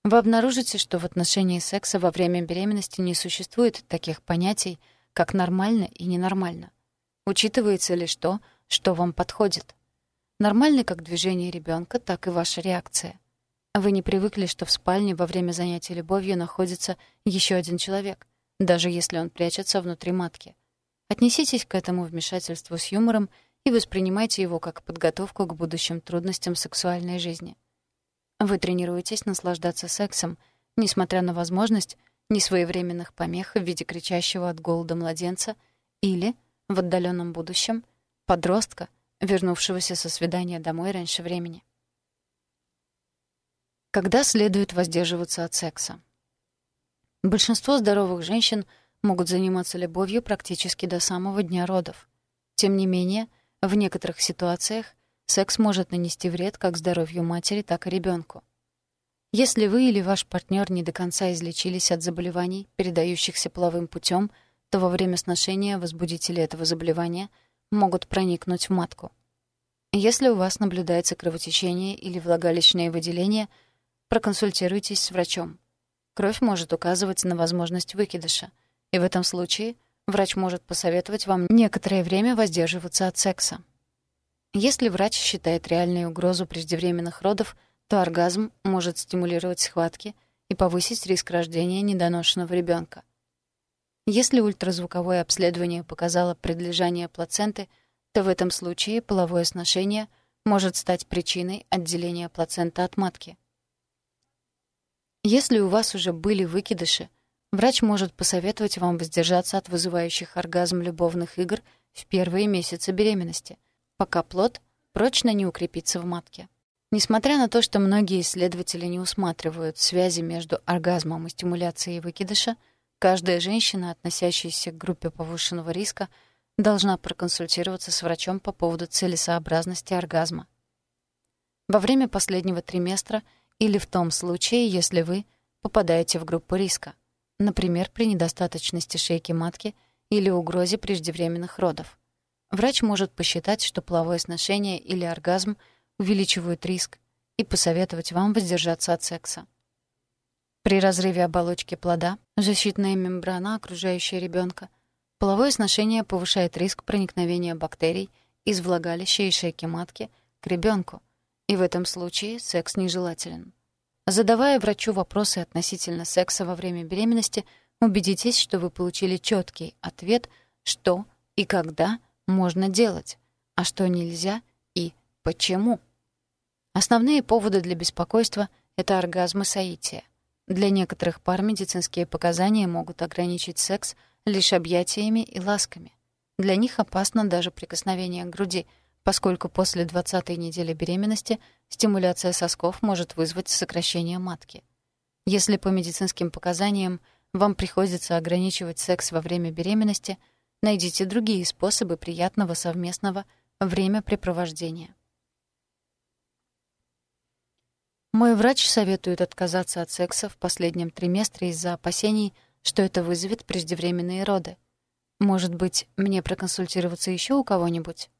Вы обнаружите, что в отношении секса во время беременности не существует таких понятий, как нормально и ненормально. Учитывается лишь то, что вам подходит. Нормальны как движение ребенка, так и ваша реакция. Вы не привыкли, что в спальне во время занятия любовью находится еще один человек, даже если он прячется внутри матки. Отнеситесь к этому вмешательству с юмором и воспринимайте его как подготовку к будущим трудностям сексуальной жизни. Вы тренируетесь наслаждаться сексом, несмотря на возможность несвоевременных помех в виде кричащего от голода младенца или в отдаленном будущем подростка, вернувшегося со свидания домой раньше времени. Когда следует воздерживаться от секса? Большинство здоровых женщин могут заниматься любовью практически до самого дня родов. Тем не менее, в некоторых ситуациях секс может нанести вред как здоровью матери, так и ребенку. Если вы или ваш партнер не до конца излечились от заболеваний, передающихся половым путем, то во время сношения возбудители этого заболевания могут проникнуть в матку. Если у вас наблюдается кровотечение или влагалищные выделения, проконсультируйтесь с врачом. Кровь может указывать на возможность выкидыша, и в этом случае врач может посоветовать вам некоторое время воздерживаться от секса. Если врач считает реальной угрозу преждевременных родов, то оргазм может стимулировать схватки и повысить риск рождения недоношенного ребенка. Если ультразвуковое обследование показало предлежание плаценты, то в этом случае половое сношение может стать причиной отделения плаценты от матки. Если у вас уже были выкидыши, врач может посоветовать вам воздержаться от вызывающих оргазм любовных игр в первые месяцы беременности, пока плод прочно не укрепится в матке. Несмотря на то, что многие исследователи не усматривают связи между оргазмом и стимуляцией выкидыша, каждая женщина, относящаяся к группе повышенного риска, должна проконсультироваться с врачом по поводу целесообразности оргазма. Во время последнего триместра или в том случае, если вы попадаете в группу риска, например, при недостаточности шейки матки или угрозе преждевременных родов. Врач может посчитать, что половое сношение или оргазм — увеличивают риск, и посоветовать вам воздержаться от секса. При разрыве оболочки плода, защитная мембрана, окружающая ребенка, половое сношение повышает риск проникновения бактерий из влагалища и шейки матки к ребенку, и в этом случае секс нежелателен. Задавая врачу вопросы относительно секса во время беременности, убедитесь, что вы получили четкий ответ, что и когда можно делать, а что нельзя и почему. Основные поводы для беспокойства — это оргазм и соитие. Для некоторых пар медицинские показания могут ограничить секс лишь объятиями и ласками. Для них опасно даже прикосновение к груди, поскольку после 20-й недели беременности стимуляция сосков может вызвать сокращение матки. Если по медицинским показаниям вам приходится ограничивать секс во время беременности, найдите другие способы приятного совместного времяпрепровождения. Мой врач советует отказаться от секса в последнем триместре из-за опасений, что это вызовет преждевременные роды. Может быть, мне проконсультироваться еще у кого-нибудь?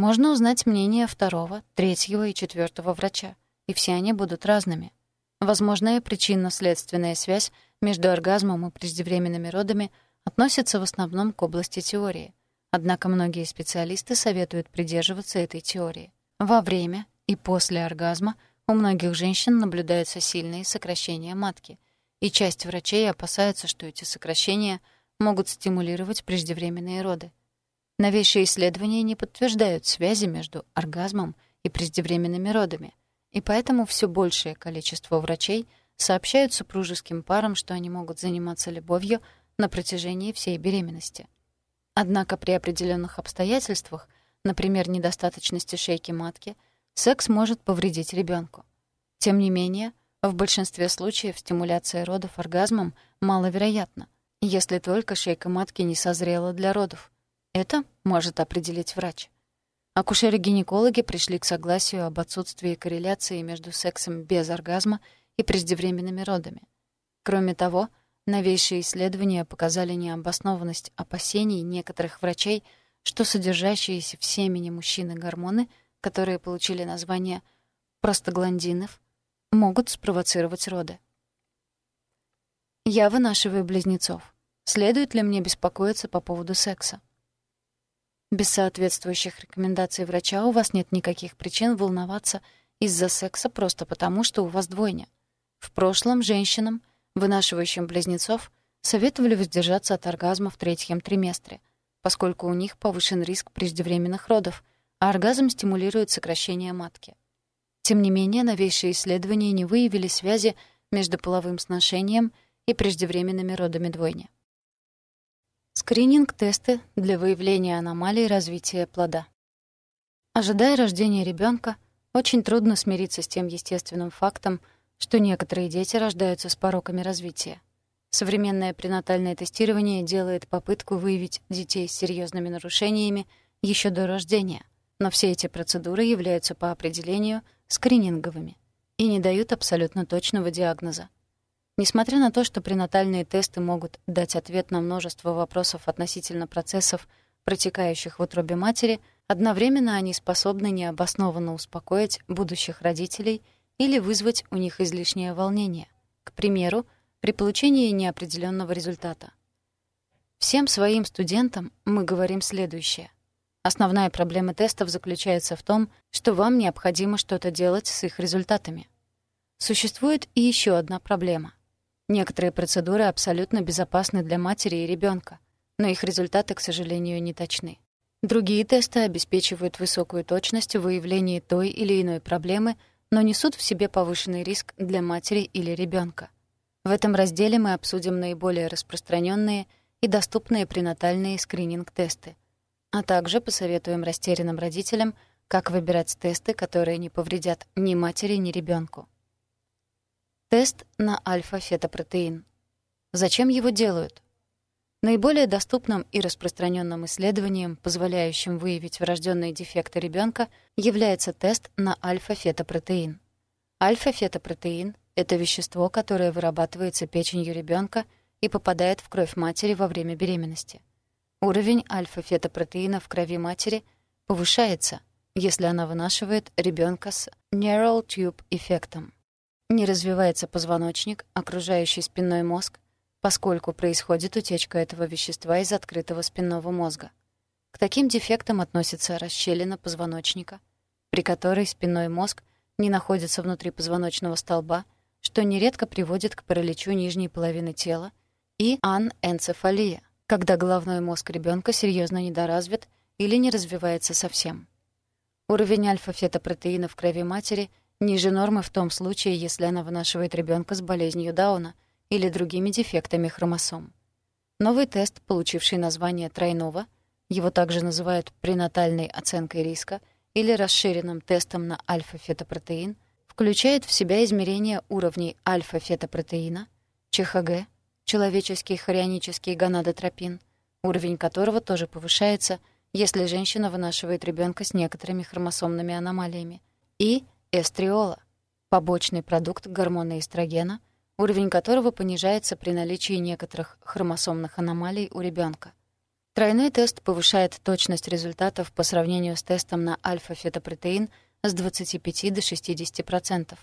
Можно узнать мнение второго, третьего и четвертого врача, и все они будут разными. Возможная причинно-следственная связь между оргазмом и преждевременными родами относится в основном к области теории. Однако многие специалисты советуют придерживаться этой теории. Во время и после оргазма – у многих женщин наблюдаются сильные сокращения матки, и часть врачей опасаются, что эти сокращения могут стимулировать преждевременные роды. Новейшие исследования не подтверждают связи между оргазмом и преждевременными родами, и поэтому все большее количество врачей сообщают супружеским парам, что они могут заниматься любовью на протяжении всей беременности. Однако при определенных обстоятельствах, например, недостаточности шейки матки – секс может повредить ребенку. Тем не менее, в большинстве случаев стимуляция родов оргазмом маловероятна, если только шейка матки не созрела для родов. Это может определить врач. Акушеры-гинекологи пришли к согласию об отсутствии корреляции между сексом без оргазма и преждевременными родами. Кроме того, новейшие исследования показали необоснованность опасений некоторых врачей, что содержащиеся в семени мужчины гормоны — которые получили название простагландинов, могут спровоцировать роды. Я вынашиваю близнецов. Следует ли мне беспокоиться по поводу секса? Без соответствующих рекомендаций врача у вас нет никаких причин волноваться из-за секса просто потому, что у вас двойня. В прошлом женщинам, вынашивающим близнецов, советовали воздержаться от оргазма в третьем триместре, поскольку у них повышен риск преждевременных родов, а оргазм стимулирует сокращение матки. Тем не менее, новейшие исследования не выявили связи между половым сношением и преждевременными родами двойни. Скрининг-тесты для выявления аномалий развития плода. Ожидая рождения ребенка, очень трудно смириться с тем естественным фактом, что некоторые дети рождаются с пороками развития. Современное пренатальное тестирование делает попытку выявить детей с серьезными нарушениями еще до рождения, но все эти процедуры являются по определению скрининговыми и не дают абсолютно точного диагноза. Несмотря на то, что пренатальные тесты могут дать ответ на множество вопросов относительно процессов, протекающих в утробе матери, одновременно они способны необоснованно успокоить будущих родителей или вызвать у них излишнее волнение, к примеру, при получении неопределенного результата. Всем своим студентам мы говорим следующее — Основная проблема тестов заключается в том, что вам необходимо что-то делать с их результатами. Существует и еще одна проблема. Некоторые процедуры абсолютно безопасны для матери и ребенка, но их результаты, к сожалению, не точны. Другие тесты обеспечивают высокую точность в выявлении той или иной проблемы, но несут в себе повышенный риск для матери или ребенка. В этом разделе мы обсудим наиболее распространенные и доступные пренатальные скрининг-тесты, а также посоветуем растерянным родителям, Как выбирать тесты, которые не повредят ни матери, ни ребенку? Тест на альфа-фетопротеин. Зачем его делают? Наиболее доступным и распространенным исследованием, позволяющим выявить врожденные дефекты ребенка, является тест на альфа-фетопротеин. Альфа-фетопротеин — это вещество, которое вырабатывается печенью ребенка и попадает в кровь матери во время беременности. Уровень альфа-фетопротеина в крови матери повышается, если она вынашивает ребенка с neural tube эффектом. Не развивается позвоночник, окружающий спинной мозг, поскольку происходит утечка этого вещества из открытого спинного мозга. К таким дефектам относится расщелина позвоночника, при которой спинной мозг не находится внутри позвоночного столба, что нередко приводит к параличу нижней половины тела, и анэнцефалия, когда головной мозг ребенка серьезно недоразвит или не развивается совсем. Уровень альфа-фетопротеина в крови матери ниже нормы в том случае, если она вынашивает ребенка с болезнью Дауна — или другими дефектами хромосом. Новый тест, получивший название тройного, его также называют пренатальной оценкой риска или расширенным тестом на альфа-фетопротеин, включает в себя измерение уровней альфа-фетопротеина, ЧХГ, человеческий хорионический гонадотропин, уровень которого тоже повышается, если женщина вынашивает ребенка с некоторыми хромосомными аномалиями, и эстриола, побочный продукт гормона эстрогена — уровень которого понижается при наличии некоторых хромосомных аномалий у ребенка. Тройной тест повышает точность результатов по сравнению с тестом на альфа-фетопротеин с 25 до 60%.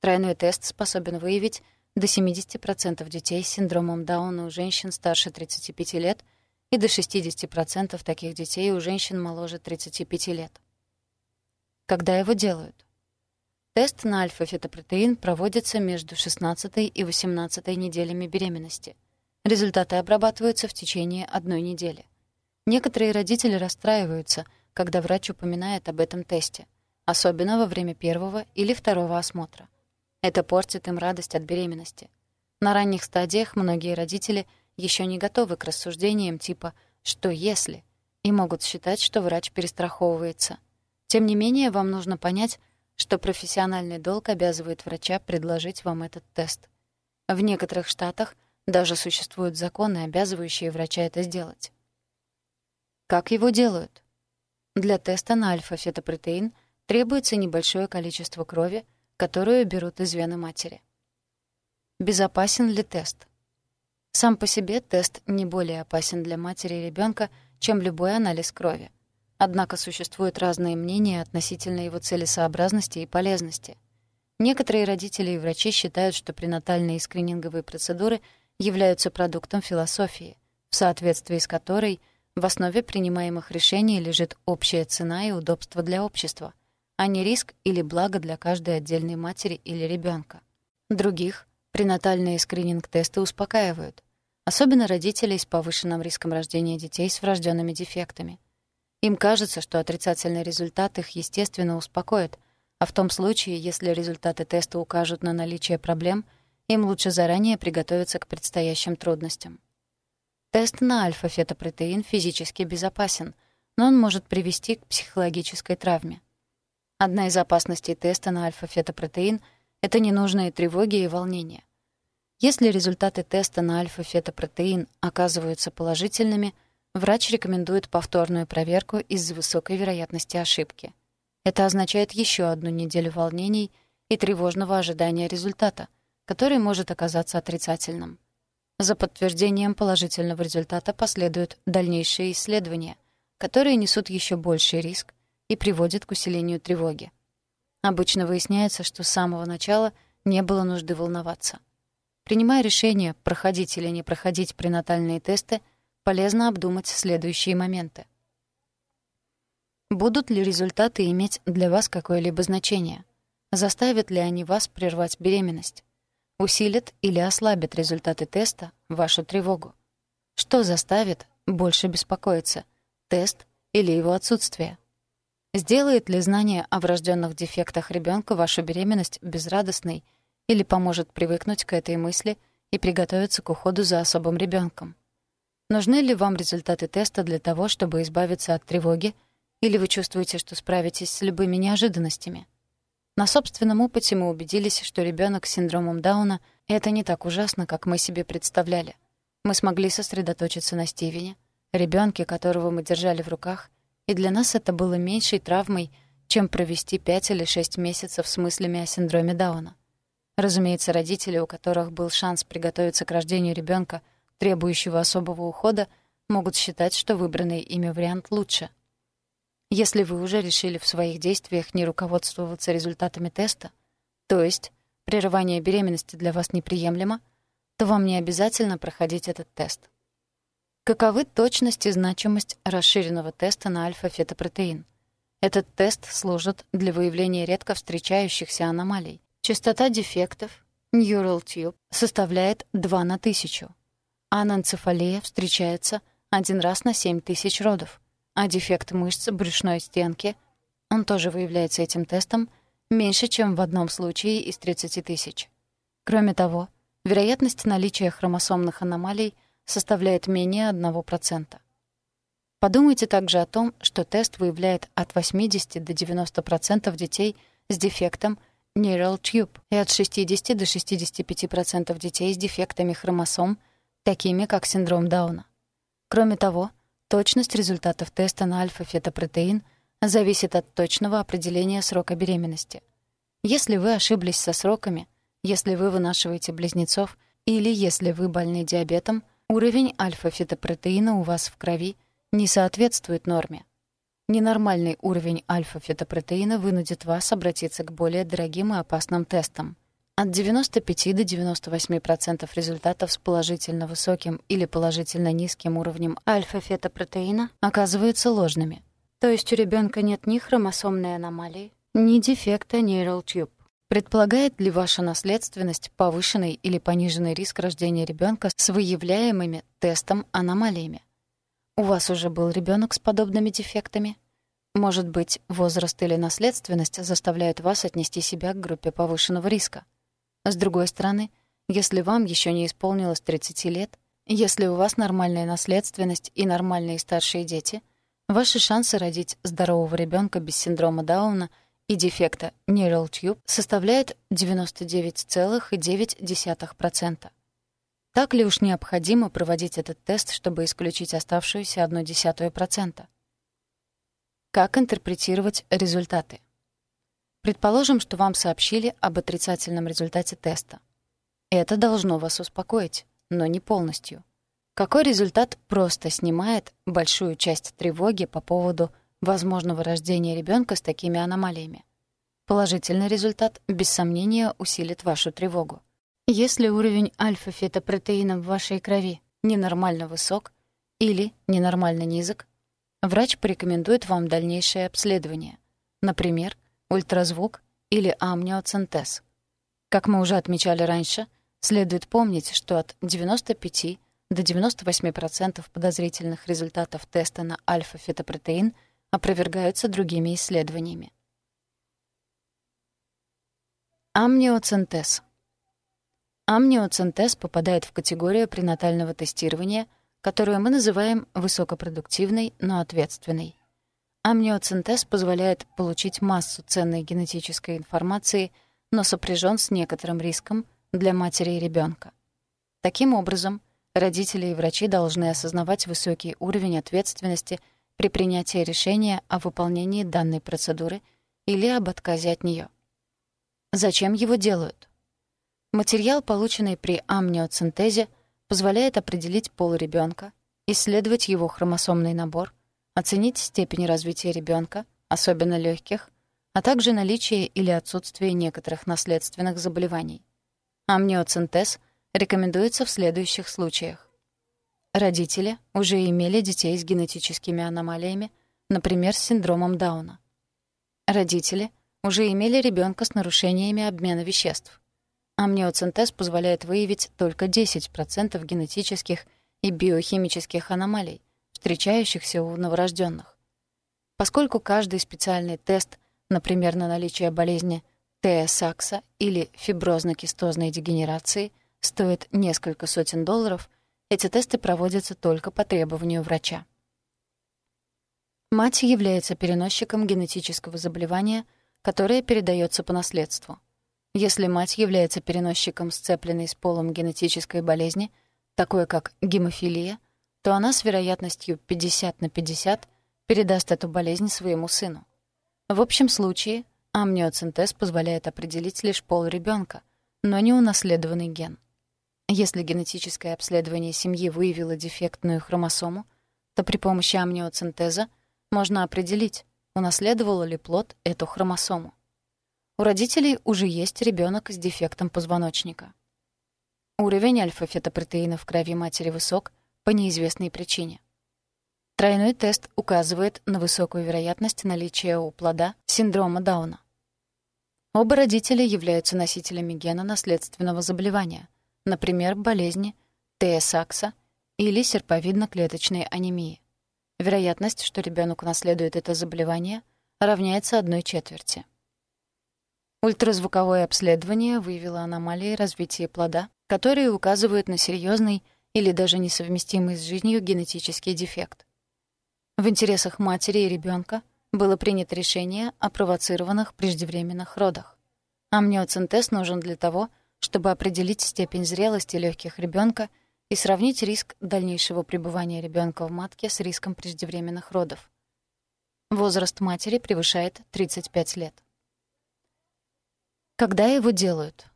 Тройной тест способен выявить до 70% детей с синдромом Дауна у женщин старше 35 лет и до 60% таких детей у женщин моложе 35 лет. Когда его делают? Тест на альфа-фетопротеин проводится между 16 и 18 неделями беременности. Результаты обрабатываются в течение одной недели. Некоторые родители расстраиваются, когда врач упоминает об этом тесте, особенно во время первого или второго осмотра. Это портит им радость от беременности. На ранних стадиях многие родители еще не готовы к рассуждениям типа «что если?» и могут считать, что врач перестраховывается. Тем не менее, вам нужно понять, что профессиональный долг обязывает врача предложить вам этот тест. В некоторых штатах даже существуют законы, обязывающие врача это сделать. Как его делают? Для теста на альфа-фетопротеин требуется небольшое количество крови, которую берут из вены матери. Безопасен ли тест? Сам по себе тест не более опасен для матери и ребенка, чем любой анализ крови. Однако существуют разные мнения относительно его целесообразности и полезности. Некоторые родители и врачи считают, что пренатальные скрининговые процедуры являются продуктом философии, в соответствии с которой в основе принимаемых решений лежит общая цена и удобство для общества, а не риск или благо для каждой отдельной матери или ребенка. Других пренатальные скрининг-тесты успокаивают, особенно родителей с повышенным риском рождения детей с врожденными дефектами — им кажется, что отрицательный результат их, естественно, успокоит, а в том случае, если результаты теста укажут на наличие проблем, им лучше заранее приготовиться к предстоящим трудностям. Тест на альфа-фетопротеин физически безопасен, но он может привести к психологической травме. Одна из опасностей теста на альфа-фетопротеин — это ненужные тревоги и волнения. Если результаты теста на альфа-фетопротеин оказываются положительными — Врач рекомендует повторную проверку из-за высокой вероятности ошибки. Это означает еще одну неделю волнений и тревожного ожидания результата, который может оказаться отрицательным. За подтверждением положительного результата последуют дальнейшие исследования, которые несут еще больший риск и приводят к усилению тревоги. Обычно выясняется, что с самого начала не было нужды волноваться. Принимая решение, проходить или не проходить пренатальные тесты — полезно обдумать следующие моменты. Будут ли результаты иметь для вас какое-либо значение? Заставят ли они вас прервать беременность? Усилят или ослабят результаты теста вашу тревогу? Что заставит больше беспокоиться? Тест или его отсутствие? Сделает ли знание о врожденных дефектах ребенка вашу беременность безрадостной или поможет привыкнуть к этой мысли и приготовиться к уходу за особым ребенком? Нужны ли вам результаты теста для того, чтобы избавиться от тревоги, Или вы чувствуете, что справитесь с любыми неожиданностями? На собственном опыте мы убедились, что ребенок с синдромом Дауна — это не так ужасно, как мы себе представляли. Мы смогли сосредоточиться на Стивене, ребенке, которого мы держали в руках, и для нас это было меньшей травмой, чем провести пять или шесть месяцев с мыслями о синдроме Дауна. Разумеется, родители, у которых был шанс приготовиться к рождению ребенка, требующего особого ухода, могут считать, что выбранный ими вариант лучше. Если вы уже решили в своих действиях не руководствоваться результатами теста, то есть прерывание беременности для вас неприемлемо, то вам не обязательно проходить этот тест. Каковы точность и значимость расширенного теста на альфа-фетопротеин? Этот тест служит для выявления редко встречающихся аномалий. Частота дефектов Neural Tube составляет 2 на тысячу. Ананцефалия встречается один раз на 7 тысяч родов, а дефект мышц брюшной стенки, он тоже выявляется этим тестом, меньше, чем в одном случае из 30 тысяч. Кроме того, вероятность наличия хромосомных аномалий составляет менее 1%. Подумайте также о том, что тест выявляет от 80 до 90% детей с дефектом Neural Tube и от 60 до 65% детей с дефектами хромосом, такими как синдром Дауна. Кроме того, точность результатов теста на альфа-фетопротеин зависит от точного определения срока беременности. Если вы ошиблись со сроками, если вы вынашиваете близнецов или если вы больны диабетом, уровень альфа-фетопротеина у вас в крови — не соответствует норме. Ненормальный уровень альфа-фетопротеина вынудит вас обратиться к более дорогим и опасным тестам. От 95 до 98% результатов с положительно высоким или положительно низким уровнем альфа-фетопротеина оказываются ложными. То есть у ребенка нет ни хромосомной аномалии, ни дефекта Neural Tube. Предполагает ли ваша наследственность повышенный или пониженный риск рождения ребенка с выявляемыми тестом аномалиями? У вас уже был ребенок с подобными дефектами? Может быть, возраст или наследственность заставляют вас отнести себя к группе повышенного риска. С другой стороны, если вам еще не исполнилось 30 лет, если у вас нормальная наследственность и нормальные старшие дети, ваши шансы родить здорового ребенка без синдрома Дауна и дефекта Neural Tube составляют 99,9%. Так ли уж необходимо проводить этот тест, чтобы исключить оставшуюся одну десятую процента? Как интерпретировать результаты? Предположим, что вам сообщили об отрицательном результате теста. Это должно вас успокоить, но не полностью. Какой результат просто снимает большую часть тревоги по поводу возможного рождения ребенка с такими аномалиями? Положительный результат, без сомнения, усилит вашу тревогу. Если уровень альфа-фетопротеина в вашей крови ненормально высок или ненормально низок, врач порекомендует вам дальнейшее обследование, например, ультразвук или амниоцентез. Как мы уже отмечали раньше, следует помнить, что от 95 до 98% подозрительных результатов теста на альфа-фетопротеин опровергаются другими исследованиями. Амниоцентез — Амниоцентез попадает в категорию пренатального тестирования, которую мы называем высокопродуктивной, но ответственной. Амниоцентез позволяет получить массу ценной генетической информации, но сопряжен с некоторым риском для матери и ребенка. Таким образом, родители и врачи должны осознавать высокий уровень ответственности при принятии решения о выполнении данной процедуры или об отказе от нее. Зачем его делают? Материал, полученный при амниоцентезе, позволяет определить пол ребенка, исследовать его хромосомный набор, оценить степень развития ребенка, особенно легких, а также наличие или отсутствие некоторых наследственных заболеваний. Амниоцентез рекомендуется в следующих случаях. Родители уже имели детей с генетическими аномалиями, например, с синдромом Дауна. Родители уже имели ребенка с нарушениями обмена веществ. Амниоцентез позволяет выявить только 10% генетических и биохимических аномалий, встречающихся у новорожденных. Поскольку каждый специальный тест, например, на наличие болезни Т-сакса или фиброзно-кистозной дегенерации, стоит несколько сотен долларов, эти тесты проводятся только по требованию врача. Мать является переносчиком генетического заболевания, которое передается по наследству. Если мать является переносчиком сцепленной с полом генетической болезни, такой как гемофилия, то она с вероятностью 50 на 50 передаст эту болезнь своему сыну. В общем случае амниоцентез позволяет определить лишь пол ребенка, но не унаследованный ген. Если генетическое обследование семьи выявило дефектную хромосому, то при помощи амниоцентеза можно определить, унаследовал ли плод эту хромосому. У родителей уже есть ребенок с дефектом позвоночника. Уровень альфа-фетопротеина в крови матери высок по неизвестной причине. Тройной тест указывает на высокую вероятность наличия у плода синдрома Дауна. Оба родителя являются носителями гена наследственного заболевания, например, болезни Т-сакса или серповидно-клеточной анемии. Вероятность, что ребенок унаследует это заболевание, равняется одной четверти. Ультразвуковое обследование выявило аномалии развития плода, которые указывают на серьезный или даже несовместимый с жизнью генетический дефект. В интересах матери и ребенка было принято решение о провоцированных преждевременных родах. Амниоцентез нужен для того, чтобы определить степень зрелости легких ребенка и сравнить риск дальнейшего пребывания ребенка в матке с риском преждевременных родов. Возраст матери превышает 35 лет. Когда его делают?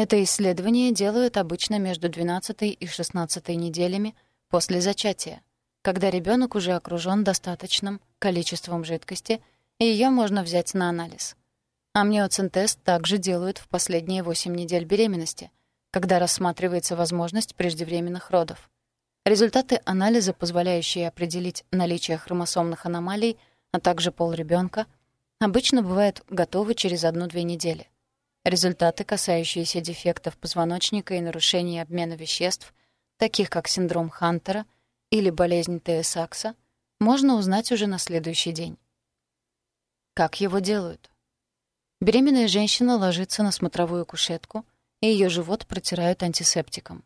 Это исследование делают обычно между 12 и 16 неделями после зачатия, когда ребенок уже окружен достаточным количеством жидкости, и ее можно взять на анализ. Амниоцентез также делают в последние 8 недель беременности, когда рассматривается возможность преждевременных родов. Результаты анализа, позволяющие определить наличие хромосомных аномалий, а также пол ребенка, обычно бывают готовы через 1-2 недели. Результаты, касающиеся дефектов позвоночника и нарушений обмена веществ, таких как синдром Хантера или болезнь Т.С. можно узнать уже на следующий день. Как его делают? Беременная женщина ложится на смотровую кушетку, и ее живот протирают антисептиком.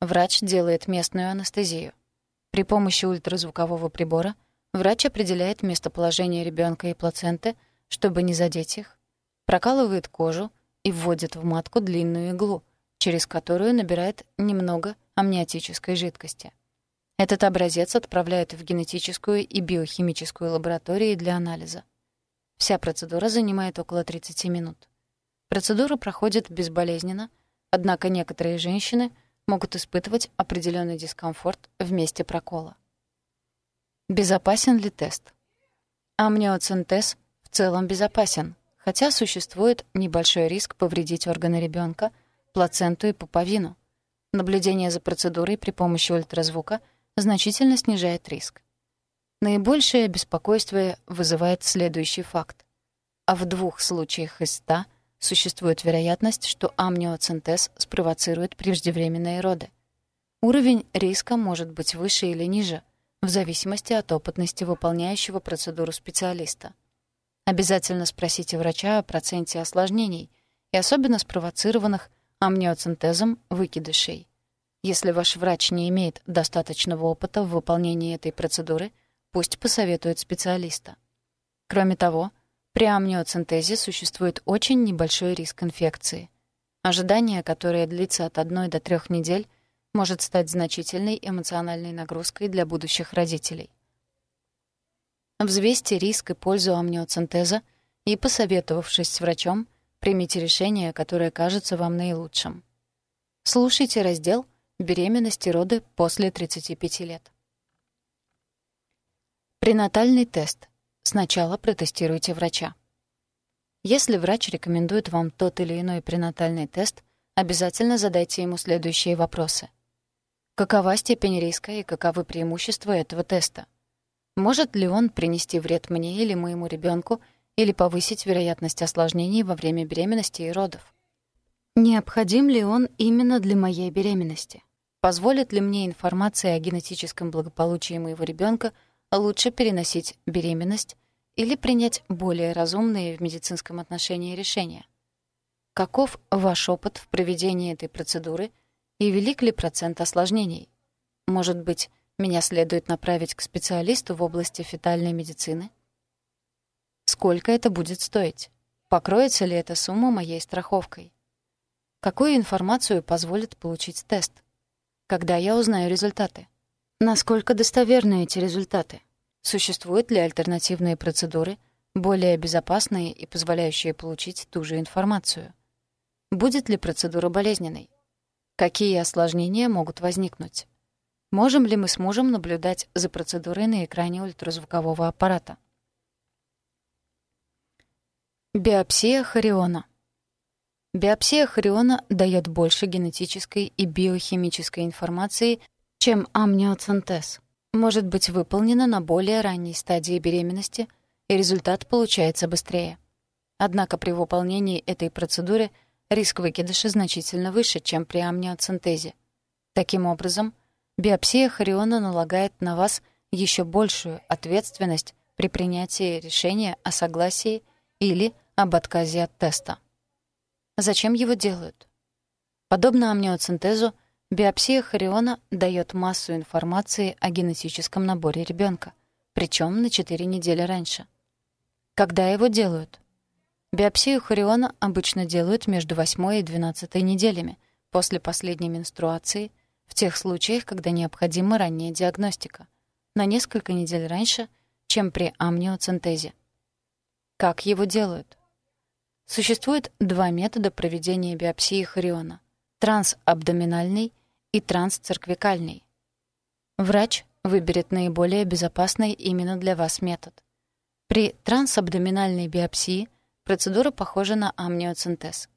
Врач делает местную анестезию. При помощи ультразвукового прибора врач определяет местоположение ребенка и плаценты, чтобы не задеть их, прокалывает кожу, и вводит в матку длинную иглу, через которую набирает немного амниотической жидкости. Этот образец отправляют в генетическую и биохимическую лаборатории для анализа. Вся процедура занимает около 30 минут. Процедура проходит безболезненно, однако некоторые женщины могут испытывать определенный дискомфорт в месте прокола. Безопасен ли тест? Амниоцентез в целом безопасен, хотя существует небольшой риск повредить органы ребенка, плаценту и пуповину. Наблюдение за процедурой при помощи ультразвука значительно снижает риск. Наибольшее беспокойство вызывает следующий факт. А в двух случаях из ста существует вероятность, что амниоцентез спровоцирует преждевременные роды. Уровень риска может быть выше или ниже, в зависимости от опытности выполняющего процедуру специалиста. Обязательно спросите врача о проценте осложнений и особенно спровоцированных амниоцентезом выкидышей. Если ваш врач не имеет достаточного опыта в выполнении этой процедуры, пусть посоветует специалиста. Кроме того, при амниоцентезе существует очень небольшой риск инфекции. Ожидание, которое длится от 1 до 3 недель, может стать значительной эмоциональной нагрузкой для будущих родителей. Взвесьте риск и пользу амниоцентеза и, посоветовавшись с врачом, примите решение, которое кажется вам наилучшим. Слушайте раздел «Беременность и роды после 35 лет». Пренатальный тест. Сначала протестируйте врача. Если врач рекомендует вам тот или иной пренатальный тест, обязательно задайте ему следующие вопросы. Какова степень риска и каковы преимущества этого теста? Может ли он принести вред мне или моему ребенку или повысить вероятность осложнений во время беременности и родов? Необходим ли он именно для моей беременности? Позволит ли мне информация о генетическом благополучии моего ребенка лучше переносить беременность или принять более разумные в медицинском отношении решения? Каков ваш опыт в проведении этой процедуры и велик ли процент осложнений? Может быть, Меня следует направить к специалисту в области фетальной медицины? Сколько это будет стоить? Покроется ли эта сумма моей страховкой? Какую информацию позволит получить тест? Когда я узнаю результаты? Насколько достоверны эти результаты? Существуют ли альтернативные процедуры, более безопасные и позволяющие получить ту же информацию? Будет ли процедура болезненной? Какие осложнения могут возникнуть? Можем ли мы с мужем наблюдать за процедурой на экране ультразвукового аппарата? Биопсия хориона. Биопсия хориона дает больше генетической и биохимической информации, чем амниоцентез. Может быть выполнена на более ранней стадии беременности, и результат получается быстрее. Однако при выполнении этой процедуры риск выкидыша значительно выше, чем при амниоцентезе. Таким образом, Биопсия хориона налагает на вас еще большую ответственность при принятии решения о согласии или об отказе от теста. Зачем его делают? Подобно амниоцентезу, биопсия хориона дает массу информации о генетическом наборе ребенка, причем на 4 недели раньше. Когда его делают? Биопсию хориона обычно делают между 8 и 12 неделями после последней менструации в тех случаях, когда необходима ранняя диагностика, на несколько недель раньше, чем при амниоцентезе. Как его делают? Существует два метода проведения биопсии хориона — трансабдоминальный и трансцерквикальный. Врач выберет наиболее безопасный именно для вас метод. При трансабдоминальной биопсии процедура похожа на амниоцентез.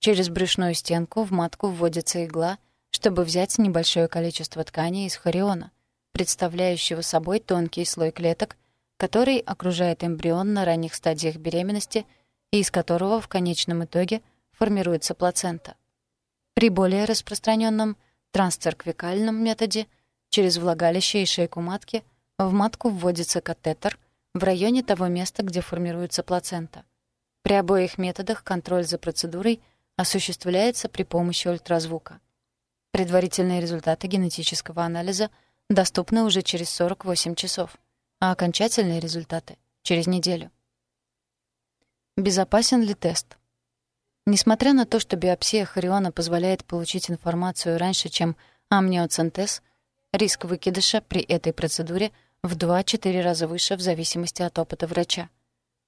Через брюшную стенку в матку вводится игла — чтобы взять небольшое количество ткани из хориона, представляющего собой тонкий слой клеток, который окружает эмбрион на ранних стадиях беременности и из которого в конечном итоге формируется плацента. При более распространенном трансцерквикальном методе через влагалище и шейку матки в матку вводится катетер в районе того места, где формируется плацента. При обоих методах контроль за процедурой осуществляется при помощи ультразвука. Предварительные результаты генетического анализа доступны уже через 48 часов, а окончательные результаты — через неделю. Безопасен ли тест? Несмотря на то, что биопсия хориона позволяет получить информацию раньше, чем амниоцентез, риск выкидыша при этой процедуре в 2-4 раза выше в зависимости от опыта врача.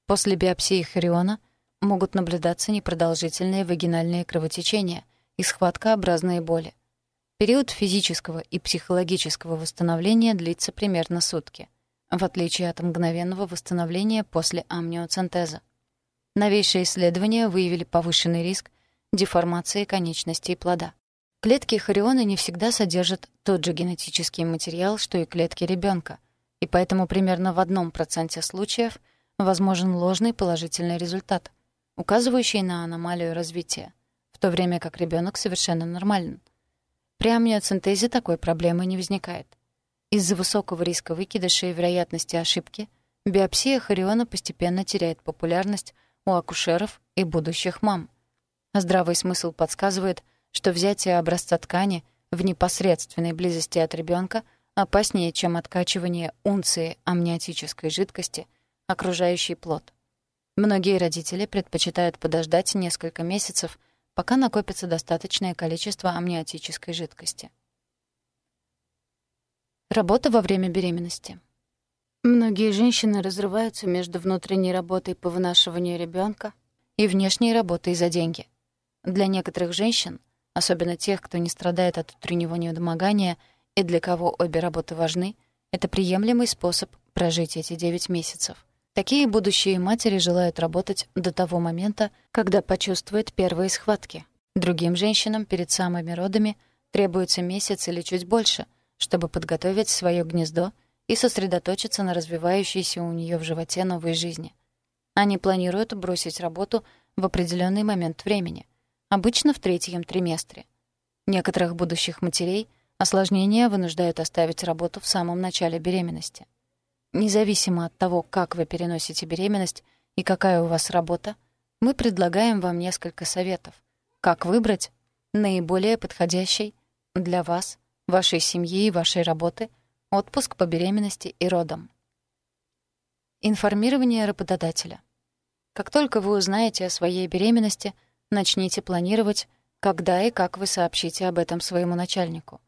После биопсии хориона могут наблюдаться непродолжительные вагинальные кровотечения и схваткообразные боли. Период физического и психологического восстановления длится примерно сутки, в отличие от мгновенного восстановления после амниоцентеза. Новейшие исследования выявили повышенный риск деформации конечностей плода. Клетки хориона не всегда содержат тот же генетический материал, что и клетки ребенка, и поэтому примерно в одном проценте случаев возможен ложный положительный результат, указывающий на аномалию развития, в то время как ребенок совершенно нормален — при амниоцентезе такой проблемы не возникает. Из-за высокого риска выкидыша и вероятности ошибки биопсия хориона постепенно теряет популярность у акушеров и будущих мам. Здравый смысл подсказывает, что взятие образца ткани в непосредственной близости от ребенка опаснее, чем откачивание унции амниотической жидкости, окружающей плод. Многие родители предпочитают подождать несколько месяцев, пока накопится достаточное количество амниотической жидкости. Работа во время беременности. Многие женщины разрываются между внутренней работой по вынашиванию ребенка и внешней работой за деньги. Для некоторых женщин, особенно тех, кто не страдает от утреннего недомогания и для кого обе работы важны, это приемлемый способ прожить эти 9 месяцев. Такие будущие матери желают работать до того момента, когда почувствуют первые схватки. Другим женщинам перед самыми родами требуется месяц или чуть больше, чтобы подготовить свое гнездо и сосредоточиться на развивающейся у нее в животе новой жизни. Они планируют бросить работу в определенный момент времени, обычно в третьем триместре. Некоторых будущих матерей осложнения вынуждают оставить работу в самом начале беременности. Независимо от того, как вы переносите беременность и какая у вас работа, мы предлагаем вам несколько советов, как выбрать наиболее подходящий для вас, вашей семьи и вашей работы Отпуск по беременности и родам. Информирование работодателя. Как только вы узнаете о своей беременности, начните планировать, когда и как вы сообщите об этом своему начальнику.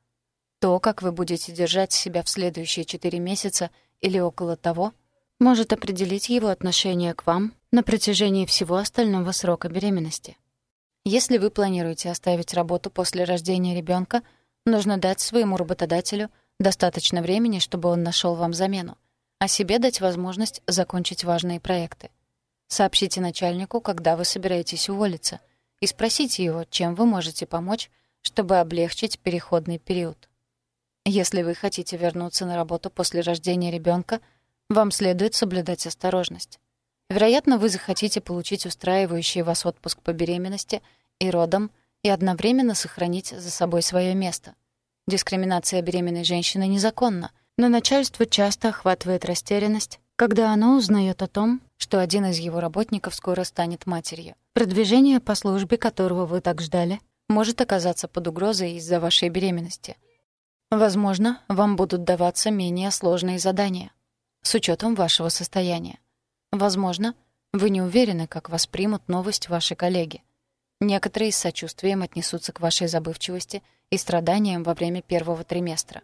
То, как вы будете держать себя в следующие 4 месяца или около того, может определить его отношение к вам на протяжении всего остального срока беременности. Если вы планируете оставить работу после рождения ребенка, нужно дать своему работодателю достаточно времени, чтобы он нашел вам замену, а себе дать возможность закончить важные проекты. Сообщите начальнику, когда вы собираетесь уволиться, и спросите его, чем вы можете помочь, чтобы облегчить переходный период. Если вы хотите вернуться на работу после рождения ребенка, вам следует соблюдать осторожность. Вероятно, вы захотите получить устраивающий вас отпуск по беременности и родам и одновременно сохранить за собой свое место. Дискриминация беременной женщины незаконна, но начальство часто охватывает растерянность, когда оно узнает о том, что один из его работников скоро станет матерью. Продвижение по службе, которого вы так ждали, может оказаться под угрозой из-за вашей беременности. Возможно, вам будут даваться менее сложные задания с учетом вашего состояния. Возможно, вы не уверены, как воспримут новость ваши коллеги. Некоторые с сочувствием отнесутся к вашей забывчивости и страданиям во время первого триместра.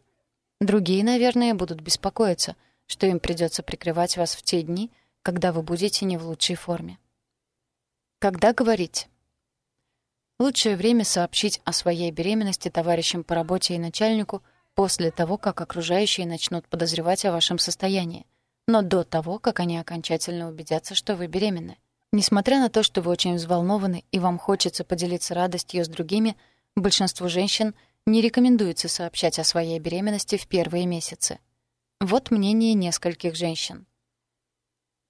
Другие, наверное, будут беспокоиться, что им придется прикрывать вас в те дни, когда вы будете не в лучшей форме. Когда говорить? Лучшее время сообщить о своей беременности товарищам по работе и начальнику после того, как окружающие начнут подозревать о вашем состоянии, но до того, как они окончательно убедятся, что вы беременны. Несмотря на то, что вы очень взволнованы и вам хочется поделиться радостью с другими, большинству женщин не рекомендуется сообщать о своей беременности в первые месяцы. Вот мнение нескольких женщин.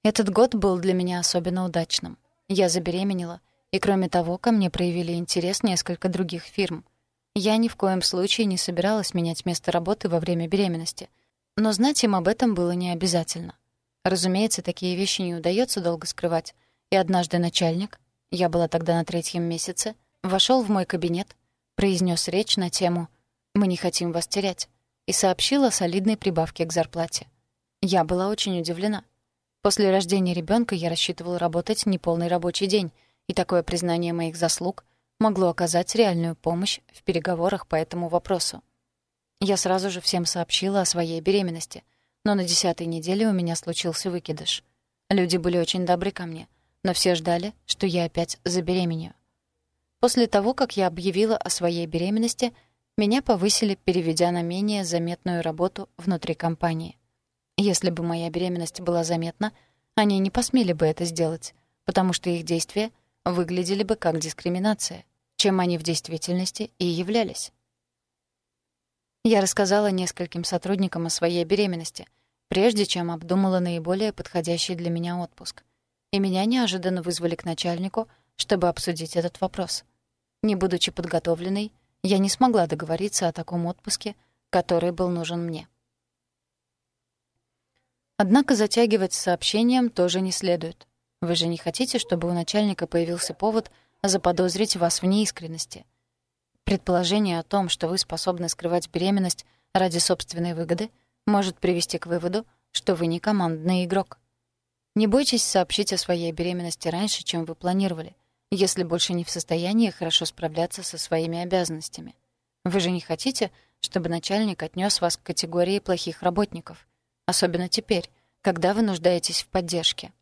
Этот год был для меня особенно удачным. Я забеременела, и кроме того, ко мне проявили интерес несколько других фирм. Я ни в коем случае не собиралась менять место работы во время беременности — но знать им об этом было не обязательно. Разумеется, такие вещи не удается долго скрывать, и однажды начальник, я была тогда на третьем месяце, вошел в мой кабинет, произнес речь на тему «Мы не хотим вас терять» и сообщил о солидной прибавке к зарплате. Я была очень удивлена. После рождения ребенка я рассчитывала работать неполный рабочий день, и такое признание моих заслуг могло оказать реальную помощь в переговорах по этому вопросу. Я сразу же всем сообщила о своей беременности, но на десятой неделе у меня случился выкидыш. Люди были очень добры ко мне, но все ждали, что я опять забеременею. После того, как я объявила о своей беременности, меня повысили, переведя на менее заметную работу внутри компании. Если бы моя беременность была заметна, они не посмели бы это сделать, потому что их действия выглядели бы как дискриминация, чем они в действительности и являлись. Я рассказала нескольким сотрудникам о своей беременности, прежде чем обдумала наиболее подходящий для меня отпуск. И меня неожиданно вызвали к начальнику, чтобы обсудить этот вопрос. Не будучи подготовленной, я не смогла договориться о таком отпуске, который был нужен мне. Однако затягивать с сообщением тоже не следует. Вы же не хотите, чтобы у начальника появился повод заподозрить вас в неискренности — Предположение о том, что вы способны скрывать беременность ради собственной выгоды, может привести к выводу, что вы не командный игрок. Не бойтесь сообщить о своей беременности раньше, чем вы планировали, если больше не в состоянии хорошо справляться со своими обязанностями. Вы же не хотите, чтобы начальник отнес вас к категории плохих работников, особенно теперь, когда вы нуждаетесь в поддержке.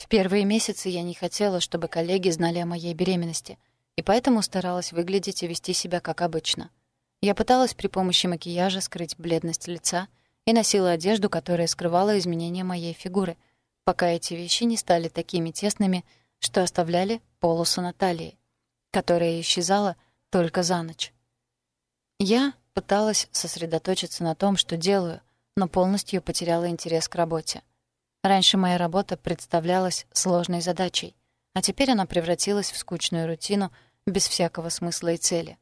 В первые месяцы я не хотела, чтобы коллеги знали о моей беременности — и поэтому старалась выглядеть и вести себя как обычно. Я пыталась при помощи макияжа скрыть бледность лица и носила одежду, которая скрывала изменения моей фигуры, пока эти вещи не стали такими тесными, что оставляли полосу на талии, которая исчезала только за ночь. Я пыталась сосредоточиться на том, что делаю, но полностью потеряла интерес к работе. Раньше моя работа представлялась сложной задачей, а теперь она превратилась в скучную рутину — без всякого смысла и цели.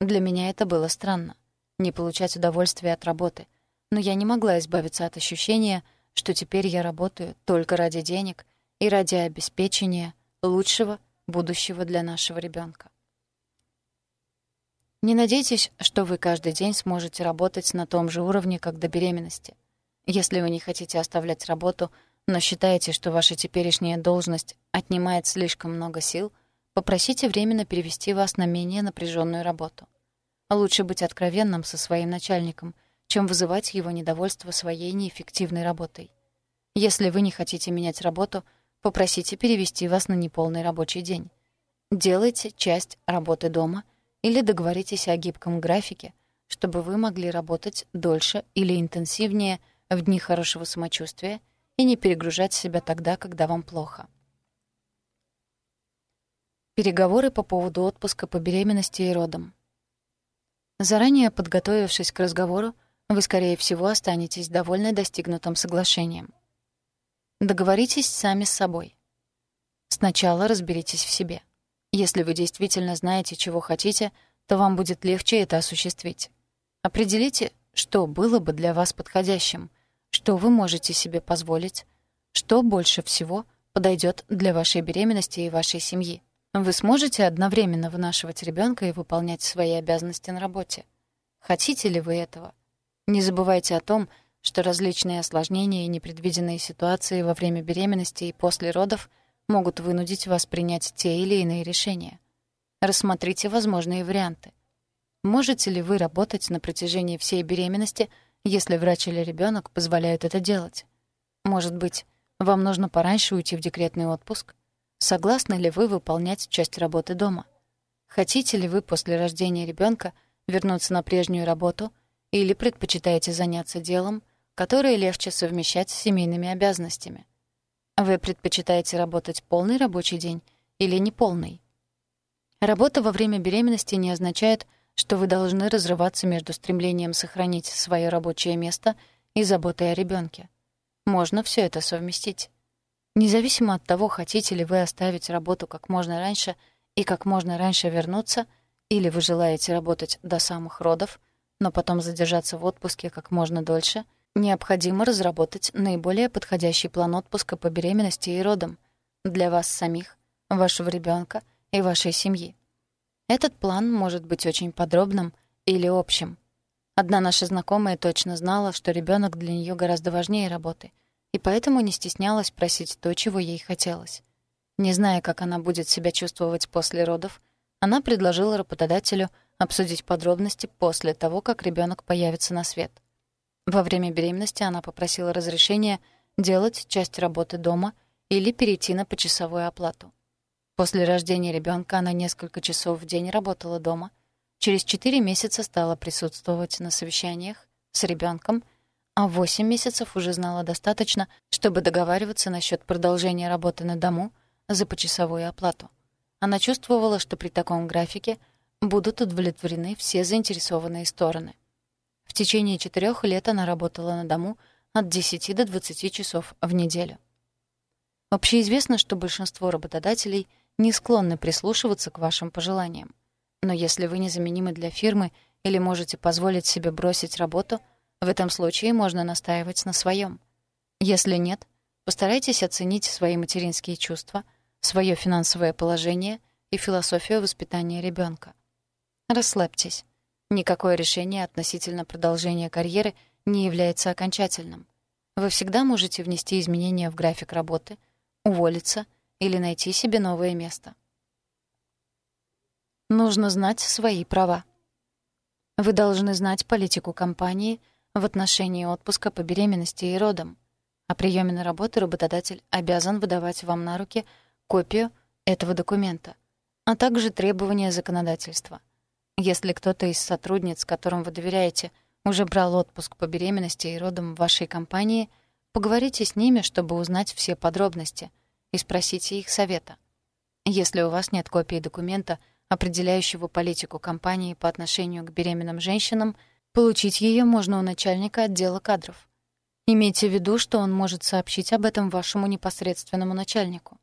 Для меня это было странно — не получать удовольствия от работы, но я не могла избавиться от ощущения, что теперь я работаю только ради денег и ради обеспечения лучшего будущего для нашего ребенка. Не надейтесь, что вы каждый день сможете работать на том же уровне, как до беременности. Если вы не хотите оставлять работу, но считаете, что ваша теперешняя должность отнимает слишком много сил, попросите временно перевести вас на менее напряженную работу. Лучше быть откровенным со своим начальником, чем вызывать его недовольство своей неэффективной работой. Если вы не хотите менять работу, попросите перевести вас на неполный рабочий день. Делайте часть работы дома — или договоритесь о гибком графике, чтобы вы могли работать дольше или интенсивнее в дни хорошего самочувствия и не перегружать себя тогда, когда вам плохо. Переговоры по поводу отпуска по беременности и родам. Заранее подготовившись к разговору, вы, скорее всего, останетесь довольны достигнутым соглашением. Договоритесь сами с собой. Сначала разберитесь в себе. Если вы действительно знаете, чего хотите, то вам будет легче это осуществить. Определите, что было бы для вас подходящим, что вы можете себе позволить, что больше всего подойдет для вашей беременности и вашей семьи. Вы сможете одновременно вынашивать ребенка и выполнять свои обязанности на работе. Хотите ли вы этого? Не забывайте о том, что различные осложнения и непредвиденные ситуации во время беременности и после родов — могут вынудить вас принять те или иные решения. Рассмотрите возможные варианты. Можете ли вы работать на протяжении всей беременности, если врач или ребенок позволяют это делать? Может быть, вам нужно пораньше уйти в декретный отпуск? Согласны ли вы выполнять часть работы дома? Хотите ли вы после рождения ребенка вернуться на прежнюю работу или предпочитаете заняться делом, которое легче совмещать с семейными обязанностями? Вы предпочитаете работать полный рабочий день или неполный? Работа во время беременности не означает, что вы должны разрываться между стремлением сохранить свое рабочее место и заботой о ребенке. Можно все это совместить. Независимо от того, хотите ли вы оставить работу как можно раньше и как можно раньше вернуться, или вы желаете работать до самых родов, но потом задержаться в отпуске как можно дольше — Необходимо разработать наиболее подходящий план отпуска по беременности и родам для вас самих, вашего ребенка и вашей семьи. Этот план может быть очень подробным или общим. Одна наша знакомая точно знала, что ребенок для нее гораздо важнее работы, и поэтому не стеснялась просить то, чего ей хотелось. Не зная, как она будет себя чувствовать после родов, она предложила работодателю обсудить подробности после того, как ребенок появится на свет. Во время беременности она попросила разрешения делать часть работы дома или перейти на почасовую оплату. После рождения ребенка она несколько часов в день работала дома. Через 4 месяца стала присутствовать на совещаниях с ребенком, а в 8 месяцев уже знала достаточно, чтобы договариваться насчет продолжения работы на дому за почасовую оплату. Она чувствовала, что при таком графике будут удовлетворены все заинтересованные стороны. В течение четырех лет она работала на дому от 10 до 20 часов в неделю. Общеизвестно, что большинство работодателей не склонны прислушиваться к вашим пожеланиям. Но если вы незаменимы для фирмы или можете позволить себе бросить работу, в этом случае можно настаивать на своем. Если нет, постарайтесь оценить свои материнские чувства, свое финансовое положение и философию воспитания ребенка. Расслабьтесь. Никакое решение относительно продолжения карьеры не является окончательным. Вы всегда можете внести изменения в график работы, уволиться или найти себе новое место. Нужно знать свои права. Вы должны знать политику компании в отношении отпуска по беременности и родам. О приеме на работу работодатель обязан выдавать вам на руки копию этого документа, а также требования законодательства — если кто-то из сотрудниц, которым вы доверяете, уже брал отпуск по беременности и родам в вашей компании, поговорите с ними, чтобы узнать все подробности, и спросите их совета. Если у вас нет копии документа, определяющего политику компании по отношению к беременным женщинам, получить ее можно у начальника отдела кадров. Имейте в виду, что он может сообщить об этом вашему непосредственному начальнику.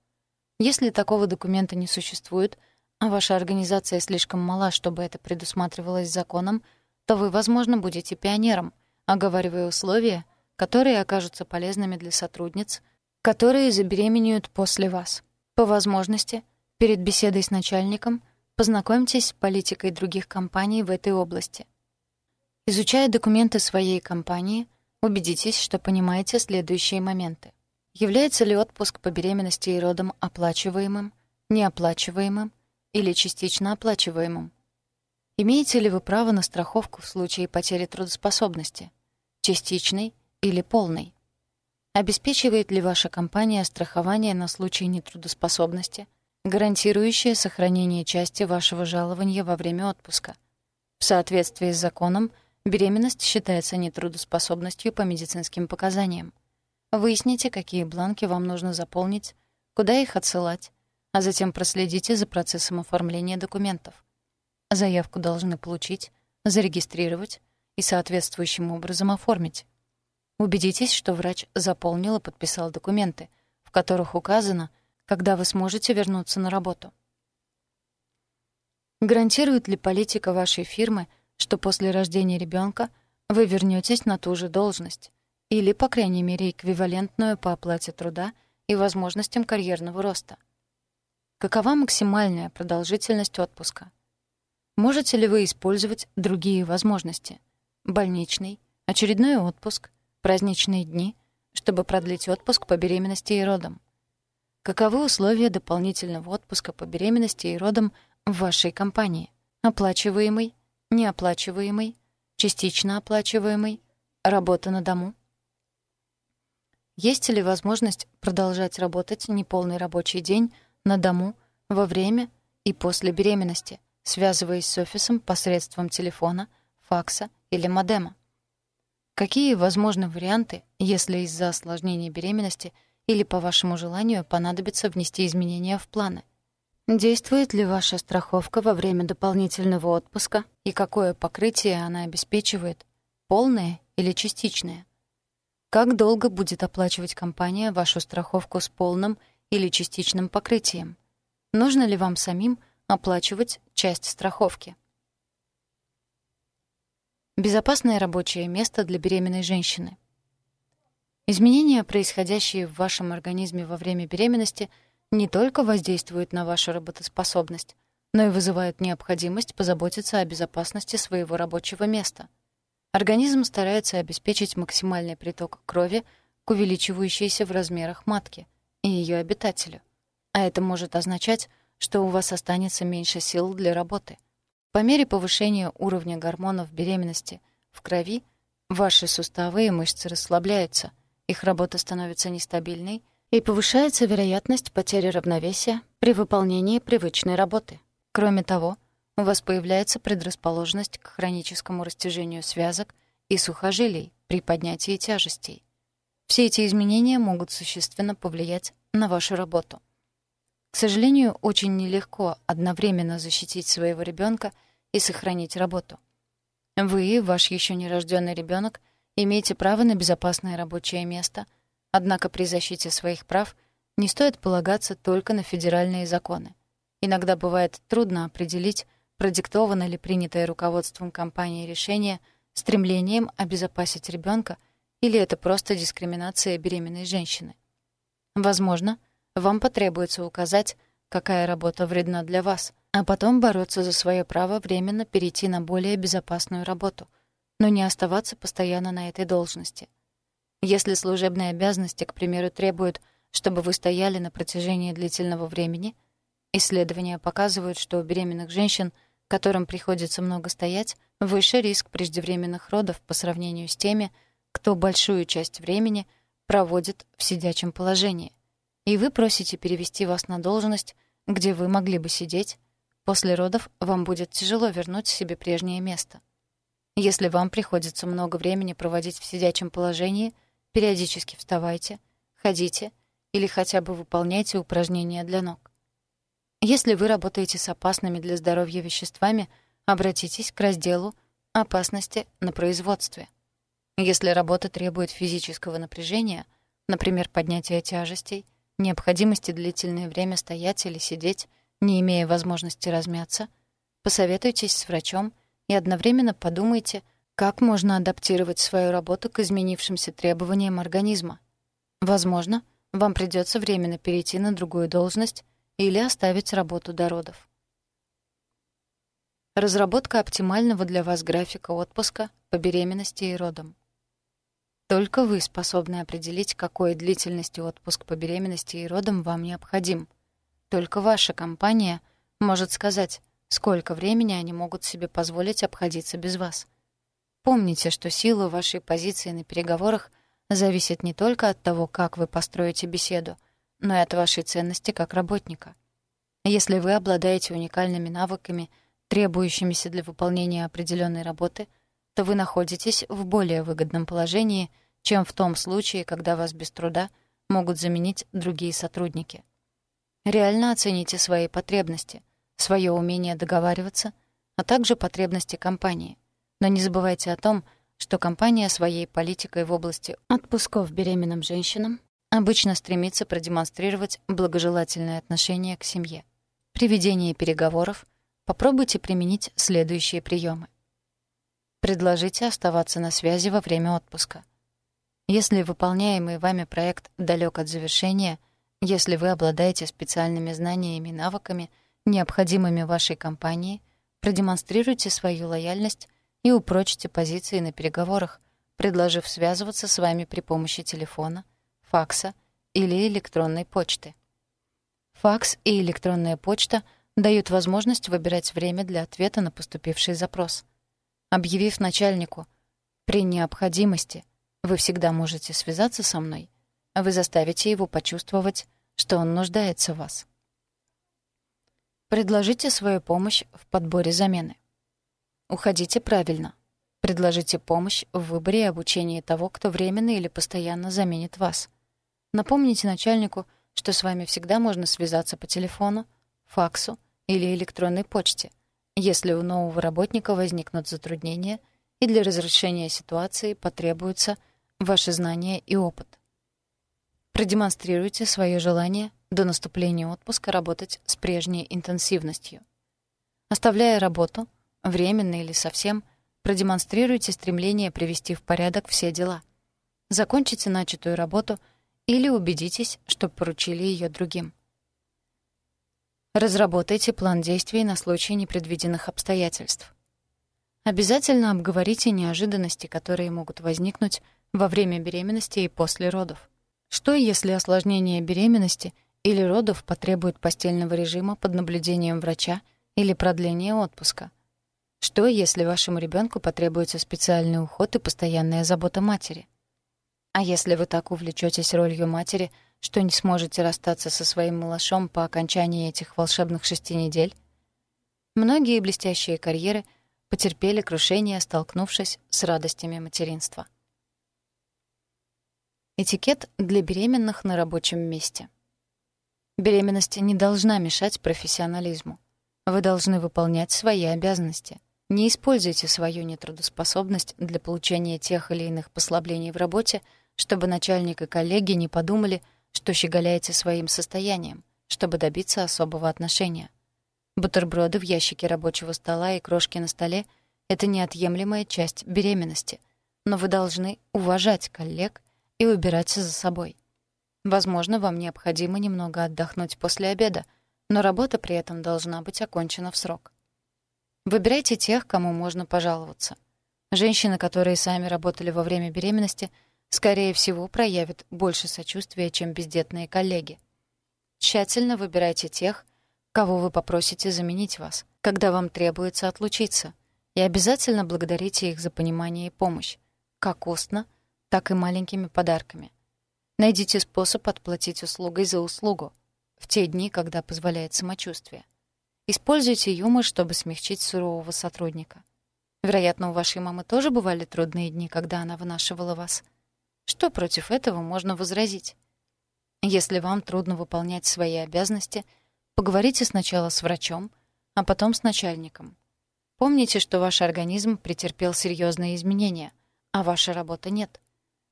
Если такого документа не существует — а ваша организация слишком мала, чтобы это предусматривалось законом, то вы, возможно, будете пионером, оговаривая условия, которые окажутся полезными для сотрудниц, которые забеременеют после вас. По возможности, перед беседой с начальником, Познакомьтесь с политикой других компаний в этой области. Изучая документы своей компании, убедитесь, что понимаете следующие моменты. Является ли отпуск по беременности и родам оплачиваемым, неоплачиваемым или частично оплачиваемым? Имеете ли вы право на страховку в случае потери трудоспособности, частичной или полной? Обеспечивает ли ваша компания страхование на случай нетрудоспособности, гарантирующее сохранение части вашего жалования во время отпуска? В соответствии с законом, беременность считается нетрудоспособностью по медицинским показаниям. Выясните, какие бланки вам нужно заполнить, куда их отсылать, а затем проследите за процессом оформления документов. Заявку должны получить, зарегистрировать и соответствующим образом оформить. Убедитесь, что врач заполнил и подписал документы, в которых указано, когда вы сможете вернуться на работу. Гарантирует ли политика вашей фирмы, что после рождения ребенка вы вернетесь на ту же должность или, по крайней мере, эквивалентную по оплате труда и возможностям карьерного роста? Какова максимальная продолжительность отпуска? Можете ли вы использовать другие возможности? Больничный, очередной отпуск, праздничные дни, чтобы продлить отпуск по беременности и родам? Каковы условия дополнительного отпуска по беременности и родам в вашей компании? Оплачиваемый, неоплачиваемый, частично оплачиваемый, работа на дому? Есть ли возможность продолжать работать неполный рабочий день на дому во время и после беременности – связываясь с офисом посредством телефона, факса или модема. Какие возможны варианты, если из-за осложнения беременности или по вашему желанию понадобится внести изменения в планы? Действует ли ваша страховка во время дополнительного отпуска и какое покрытие она обеспечивает, полное или частичное? Как долго будет оплачивать компания вашу страховку с полным или частичным покрытием? Нужно ли вам самим оплачивать часть страховки. Безопасное рабочее место для беременной женщины. Изменения, происходящие в вашем организме во время беременности, не только воздействуют на вашу работоспособность, но и вызывают необходимость позаботиться о безопасности своего рабочего места. Организм старается обеспечить максимальный приток крови к увеличивающейся в размерах матке и ее обитателю. А это может означать, что у вас останется меньше сил для работы. По мере повышения уровня гормонов беременности в крови ваши суставы и мышцы расслабляются, их работа становится нестабильной и повышается вероятность потери равновесия при выполнении привычной работы. Кроме того, у вас появляется предрасположенность к хроническому растяжению связок и сухожилий при поднятии тяжестей. Все эти изменения могут существенно повлиять на вашу работу. К сожалению, очень нелегко одновременно защитить своего ребенка и сохранить работу. Вы, ваш еще нерожденный ребенок, имеете право на безопасное рабочее место, однако при защите своих прав не стоит полагаться только на федеральные законы. Иногда бывает трудно определить, продиктовано ли принятое руководством компании решение стремлением обезопасить ребенка или это просто дискриминация беременной женщины. Возможно, вам потребуется указать, какая работа вредна для вас, а потом бороться за свое право временно перейти на более безопасную работу, но не оставаться постоянно на этой должности. Если служебные обязанности, к примеру, требуют, чтобы вы стояли на протяжении длительного времени, исследования показывают, что у беременных женщин, которым приходится много стоять, выше риск преждевременных родов по сравнению с теми, кто большую часть времени проводит в сидячем положении и вы просите перевести вас на должность, где вы могли бы сидеть, после родов вам будет тяжело вернуть себе прежнее место. Если вам приходится много времени проводить в сидячем положении, периодически вставайте, ходите или хотя бы выполняйте упражнения для ног. Если вы работаете с опасными для здоровья веществами, обратитесь к разделу «Опасности на производстве». Если работа требует физического напряжения, например, поднятия тяжестей, необходимости длительное время стоять или сидеть, не имея возможности размяться, посоветуйтесь с врачом и одновременно подумайте, как можно адаптировать свою работу к изменившимся требованиям организма. Возможно, вам придется временно перейти на другую должность или оставить работу до родов. Разработка оптимального для вас графика отпуска по беременности и родам. Только вы способны определить, какой длительности отпуск по беременности и родам вам необходим. Только ваша компания может сказать, сколько времени они могут себе позволить обходиться без вас. Помните, что сила вашей позиции на переговорах зависит не только от того, как вы построите беседу, но и от вашей ценности как работника. Если вы обладаете уникальными навыками, требующимися для выполнения определенной работы, то вы находитесь в более выгодном положении, чем в том случае, когда вас без труда могут заменить другие сотрудники. Реально оцените свои потребности, свое умение договариваться, а также потребности компании. Но не забывайте о том, что компания своей политикой в области отпусков беременным женщинам обычно стремится продемонстрировать благожелательное отношение к семье. При ведении переговоров попробуйте применить следующие приемы. Предложите оставаться на связи во время отпуска. Если выполняемый вами проект далек от завершения, если вы обладаете специальными знаниями и навыками, необходимыми вашей компании, продемонстрируйте свою лояльность и упрочьте позиции на переговорах, предложив связываться с вами при помощи телефона, факса или электронной почты. Факс и электронная почта дают возможность выбирать время для ответа на поступивший запрос. Объявив начальнику «При необходимости вы всегда можете связаться со мной», вы заставите его почувствовать, что он нуждается в вас. Предложите свою помощь в подборе замены. Уходите правильно. Предложите помощь в выборе и обучении того, кто временно или постоянно заменит вас. Напомните начальнику, что с вами всегда можно связаться по телефону, факсу или электронной почте, если у нового работника возникнут затруднения и для разрешения ситуации потребуются ваши знания и опыт. Продемонстрируйте свое желание до наступления отпуска работать с прежней интенсивностью. Оставляя работу, временно или совсем, продемонстрируйте стремление привести в порядок все дела. Закончите начатую работу или убедитесь, что поручили ее другим. Разработайте план действий на случай непредвиденных обстоятельств. Обязательно обговорите неожиданности, которые могут возникнуть во время беременности и после родов. Что, если осложнение беременности или родов потребует постельного режима под наблюдением врача или продления отпуска? Что, если вашему ребенку потребуется специальный уход и постоянная забота матери? А если вы так увлечетесь ролью матери, что не сможете расстаться со своим малышом по окончании этих волшебных шести недель? Многие блестящие карьеры потерпели крушение, столкнувшись с радостями материнства. Этикет для беременных на рабочем месте. Беременность не должна мешать профессионализму. Вы должны выполнять свои обязанности. Не используйте свою нетрудоспособность для получения тех или иных послаблений в работе — чтобы начальник и коллеги не подумали, что щеголяете своим состоянием, чтобы добиться особого отношения. Бутерброды в ящике рабочего стола и крошки на столе — это неотъемлемая часть беременности, но вы должны уважать коллег и убираться за собой. Возможно, вам необходимо немного отдохнуть после обеда, но работа при этом должна быть окончена в срок. Выбирайте тех, кому можно пожаловаться. Женщины, которые сами работали во время беременности — скорее всего, проявят больше сочувствия, чем бездетные коллеги. Тщательно выбирайте тех, кого вы попросите заменить вас, когда вам требуется отлучиться, и обязательно благодарите их за понимание и помощь, как устно, так и маленькими подарками. Найдите способ отплатить услугой за услугу в те дни, когда позволяет самочувствие. Используйте юмор, чтобы смягчить сурового сотрудника. Вероятно, у вашей мамы тоже бывали трудные дни, когда она вынашивала вас — что против этого можно возразить? Если вам трудно выполнять свои обязанности, поговорите сначала с врачом, а потом с начальником. Помните, что ваш организм претерпел серьезные изменения, а ваша работа нет.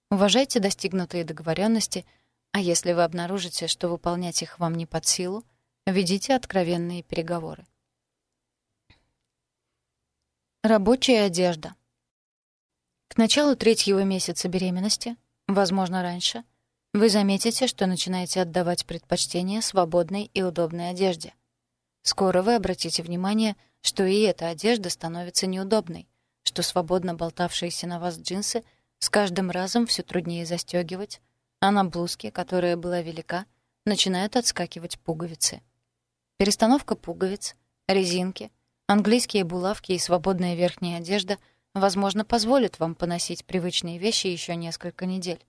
Уважайте достигнутые договоренности, а если вы обнаружите, что выполнять их вам не под силу, ведите откровенные переговоры. Рабочая одежда. К началу третьего месяца беременности возможно, раньше, вы заметите, что начинаете отдавать предпочтение свободной и удобной одежде. Скоро вы обратите внимание, что и эта одежда становится неудобной, что свободно болтавшиеся на вас джинсы с каждым разом все труднее застегивать, а на блузке, которая была велика, начинают отскакивать пуговицы. Перестановка пуговиц, резинки, английские булавки и свободная верхняя одежда, возможно, позволят вам поносить привычные вещи еще несколько недель.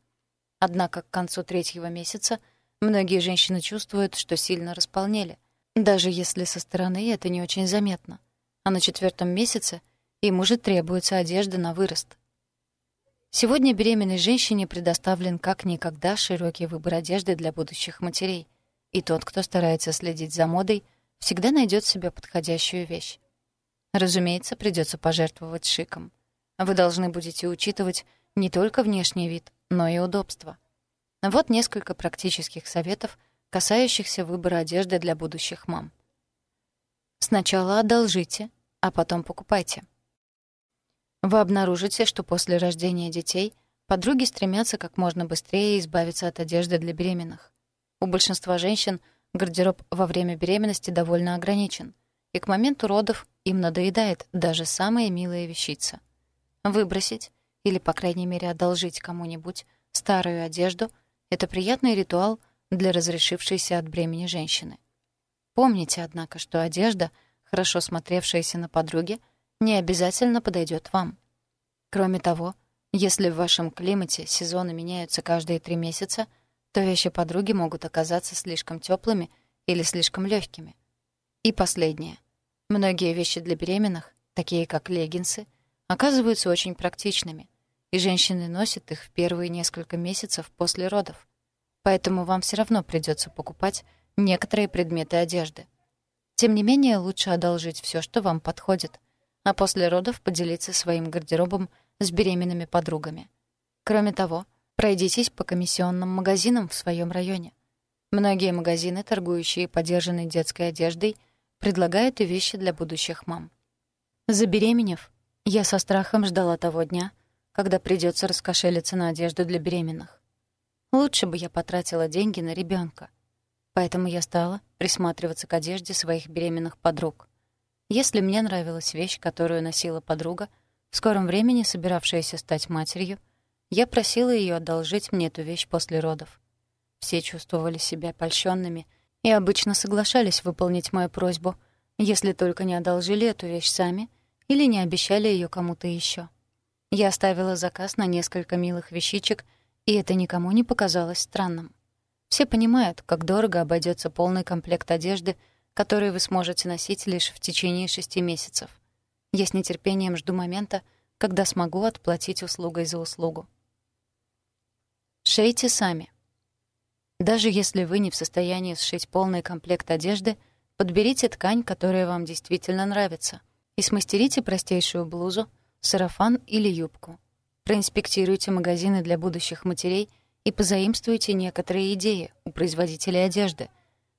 Однако к концу третьего месяца многие женщины чувствуют, что сильно располнели, даже если со стороны это не очень заметно. А на четвертом месяце им уже требуется одежда на вырост. Сегодня беременной женщине предоставлен как никогда широкий выбор одежды для будущих матерей, и тот, кто старается следить за модой, всегда найдет себе подходящую вещь. Разумеется, придется пожертвовать шиком. Вы должны будете учитывать не только внешний вид, но и удобство. Вот несколько практических советов, касающихся выбора одежды для будущих мам. Сначала одолжите, а потом покупайте. Вы обнаружите, что после рождения детей подруги стремятся как можно быстрее избавиться от одежды для беременных. У большинства женщин гардероб во время беременности довольно ограничен, и к моменту родов им надоедает даже самая милая вещица. Выбросить или, по крайней мере, одолжить кому-нибудь старую одежду — это приятный ритуал для разрешившейся от бремени женщины. Помните, однако, что одежда, хорошо смотревшаяся на подруге, не обязательно подойдет вам. Кроме того, если в вашем климате сезоны меняются каждые три месяца, то вещи подруги могут оказаться слишком теплыми или слишком легкими. И последнее. Многие вещи для беременных, такие как леггинсы, оказываются очень практичными, и женщины носят их в первые несколько месяцев после родов. Поэтому вам все равно придется покупать некоторые предметы одежды. Тем не менее, лучше одолжить все, что вам подходит, а после родов поделиться своим гардеробом с беременными подругами. Кроме того, пройдитесь по комиссионным магазинам в своем районе. Многие магазины, торгующие подержанной детской одеждой, предлагают и вещи для будущих мам. Забеременев, я со страхом ждала того дня, когда придется раскошелиться на одежду для беременных. Лучше бы я потратила деньги на ребенка. Поэтому я стала присматриваться к одежде своих беременных подруг. Если мне нравилась вещь, которую носила подруга, в скором времени собиравшаяся стать матерью, я просила ее одолжить мне эту вещь после родов. Все чувствовали себя польщенными и обычно соглашались выполнить мою просьбу, если только не одолжили эту вещь сами или не обещали ее кому-то еще. Я оставила заказ на несколько милых вещичек, и это никому не показалось странным. Все понимают, как дорого обойдется полный комплект одежды, который вы сможете носить лишь в течение шести месяцев. Я с нетерпением жду момента, когда смогу отплатить услугой за услугу. Шейте сами. Даже если вы не в состоянии сшить полный комплект одежды, подберите ткань, которая вам действительно нравится и смастерите простейшую блузу, сарафан или юбку. Проинспектируйте магазины для будущих матерей и позаимствуйте некоторые идеи у производителей одежды,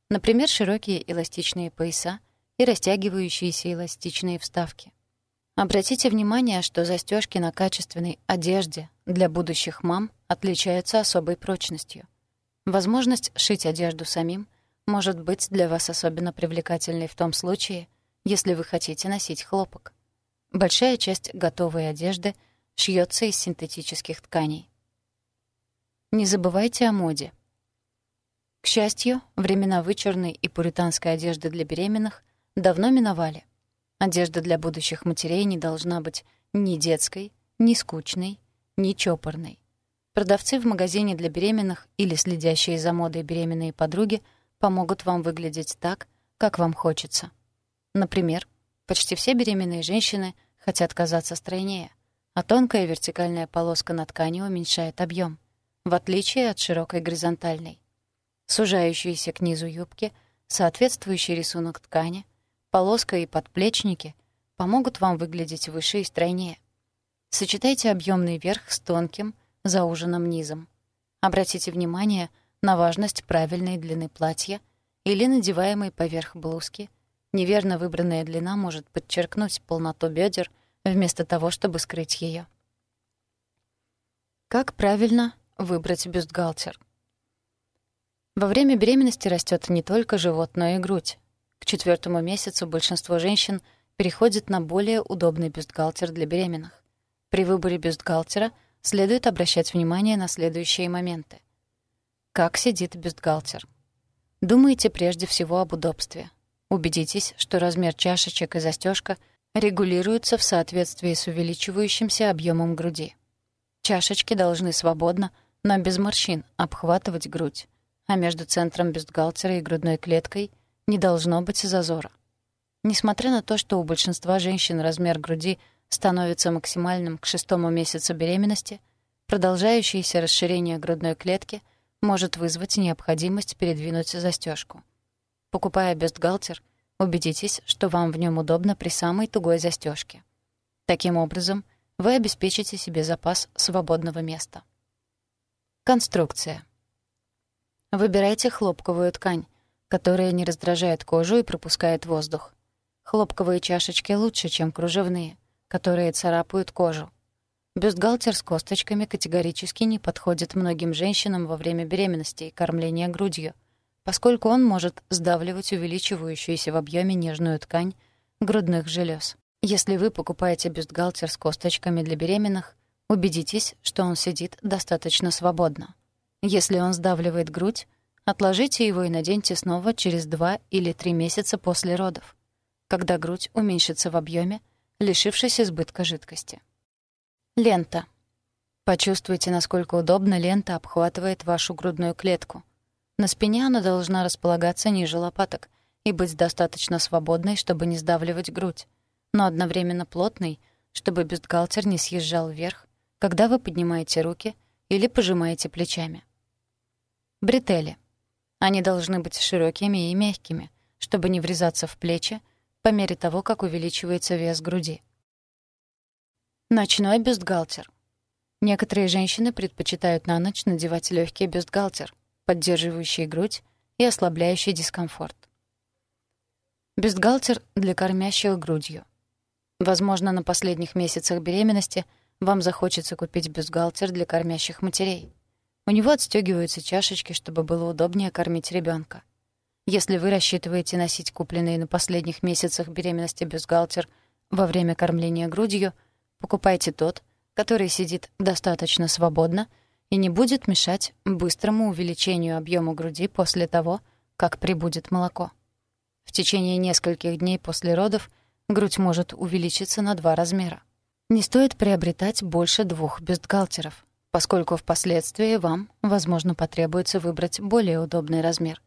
например, широкие эластичные пояса и растягивающиеся эластичные вставки. Обратите внимание, что застежки на качественной одежде для будущих мам отличаются особой прочностью. Возможность шить одежду самим может быть для вас особенно привлекательной в том случае, если вы хотите носить хлопок. Большая часть готовой одежды шьется из синтетических тканей. Не забывайте о моде. К счастью, времена вычурной и пуританской одежды для беременных давно миновали. Одежда для будущих матерей не должна быть ни детской, ни скучной, ни чопорной. Продавцы в магазине для беременных или следящие за модой беременные подруги помогут вам выглядеть так, как вам хочется. Например, почти все беременные женщины хотят казаться стройнее, а тонкая вертикальная полоска на ткани уменьшает объем, в отличие от широкой горизонтальной. Сужающиеся к низу юбки, соответствующий рисунок ткани, полоска и подплечники помогут вам выглядеть выше и стройнее. Сочетайте объемный верх с тонким, зауженным низом. Обратите внимание на важность правильной длины платья или надеваемой поверх блузки — Неверно выбранная длина может подчеркнуть полноту бедер вместо того, чтобы скрыть ее. Как правильно выбрать бюстгальтер? Во время беременности растет не только живот, но и грудь. К четвертому месяцу большинство женщин переходит на более удобный бюстгальтер для беременных. При выборе бюстгальтера следует обращать внимание на следующие моменты. Как сидит бюстгальтер? Думайте прежде всего об удобстве. Убедитесь, что размер чашечек и застежка регулируются в соответствии с увеличивающимся объемом груди. Чашечки должны свободно, но без морщин, обхватывать грудь, а между центром бюстгальтера и грудной клеткой не должно быть зазора. Несмотря на то, что у большинства женщин размер груди становится максимальным к шестому месяцу беременности, продолжающееся расширение грудной клетки может вызвать необходимость передвинуть застежку. Покупая бюстгальтер, убедитесь, что вам в нем удобно при самой тугой застежке. Таким образом, вы обеспечите себе запас свободного места. Конструкция. Выбирайте хлопковую ткань, которая не раздражает кожу и пропускает воздух. Хлопковые чашечки лучше, чем кружевные, которые царапают кожу. Бюстгальтер с косточками категорически не подходит многим женщинам во время беременности и кормления грудью, поскольку он может сдавливать увеличивающуюся в объеме нежную ткань грудных желез. Если вы покупаете бюстгальтер с косточками для беременных, убедитесь, что он сидит достаточно свободно. Если он сдавливает грудь, отложите его и наденьте снова через 2 или 3 месяца после родов, когда грудь уменьшится в объеме, лишившись избытка жидкости. Лента. Почувствуйте, насколько удобно лента обхватывает вашу грудную клетку. На спине она должна располагаться ниже лопаток и быть достаточно свободной, чтобы не сдавливать грудь, но одновременно плотной, чтобы бюстгальтер не съезжал вверх, когда вы поднимаете руки или пожимаете плечами. Бретели. Они должны быть широкими и мягкими, чтобы не врезаться в плечи по мере того, как увеличивается вес груди. Ночной бюстгальтер. Некоторые женщины предпочитают на ночь надевать легкий бюстгальтер, поддерживающий грудь и ослабляющий дискомфорт. Бюстгальтер для кормящих грудью. Возможно, на последних месяцах беременности вам захочется купить бюстгальтер для кормящих матерей. У него отстегиваются чашечки, чтобы было удобнее кормить ребенка. Если вы рассчитываете носить купленный на последних месяцах беременности бюстгальтер во время кормления грудью — Покупайте тот, который сидит достаточно свободно и не будет мешать быстрому увеличению объема груди после того, как прибудет молоко. В течение нескольких дней после родов грудь может увеличиться на два размера. Не стоит приобретать больше двух бюстгальтеров, поскольку впоследствии вам, возможно, потребуется выбрать более удобный размер.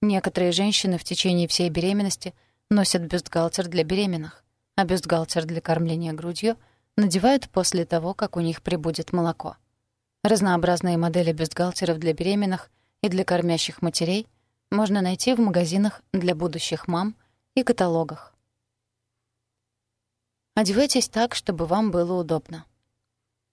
Некоторые женщины в течение всей беременности носят бюстгальтер для беременных, а бюстгальтер для кормления грудью — надевают после того, как у них прибудет молоко. Разнообразные модели бюстгальтеров для беременных и для кормящих матерей можно найти в магазинах для будущих мам и каталогах. Одевайтесь так, чтобы вам было удобно.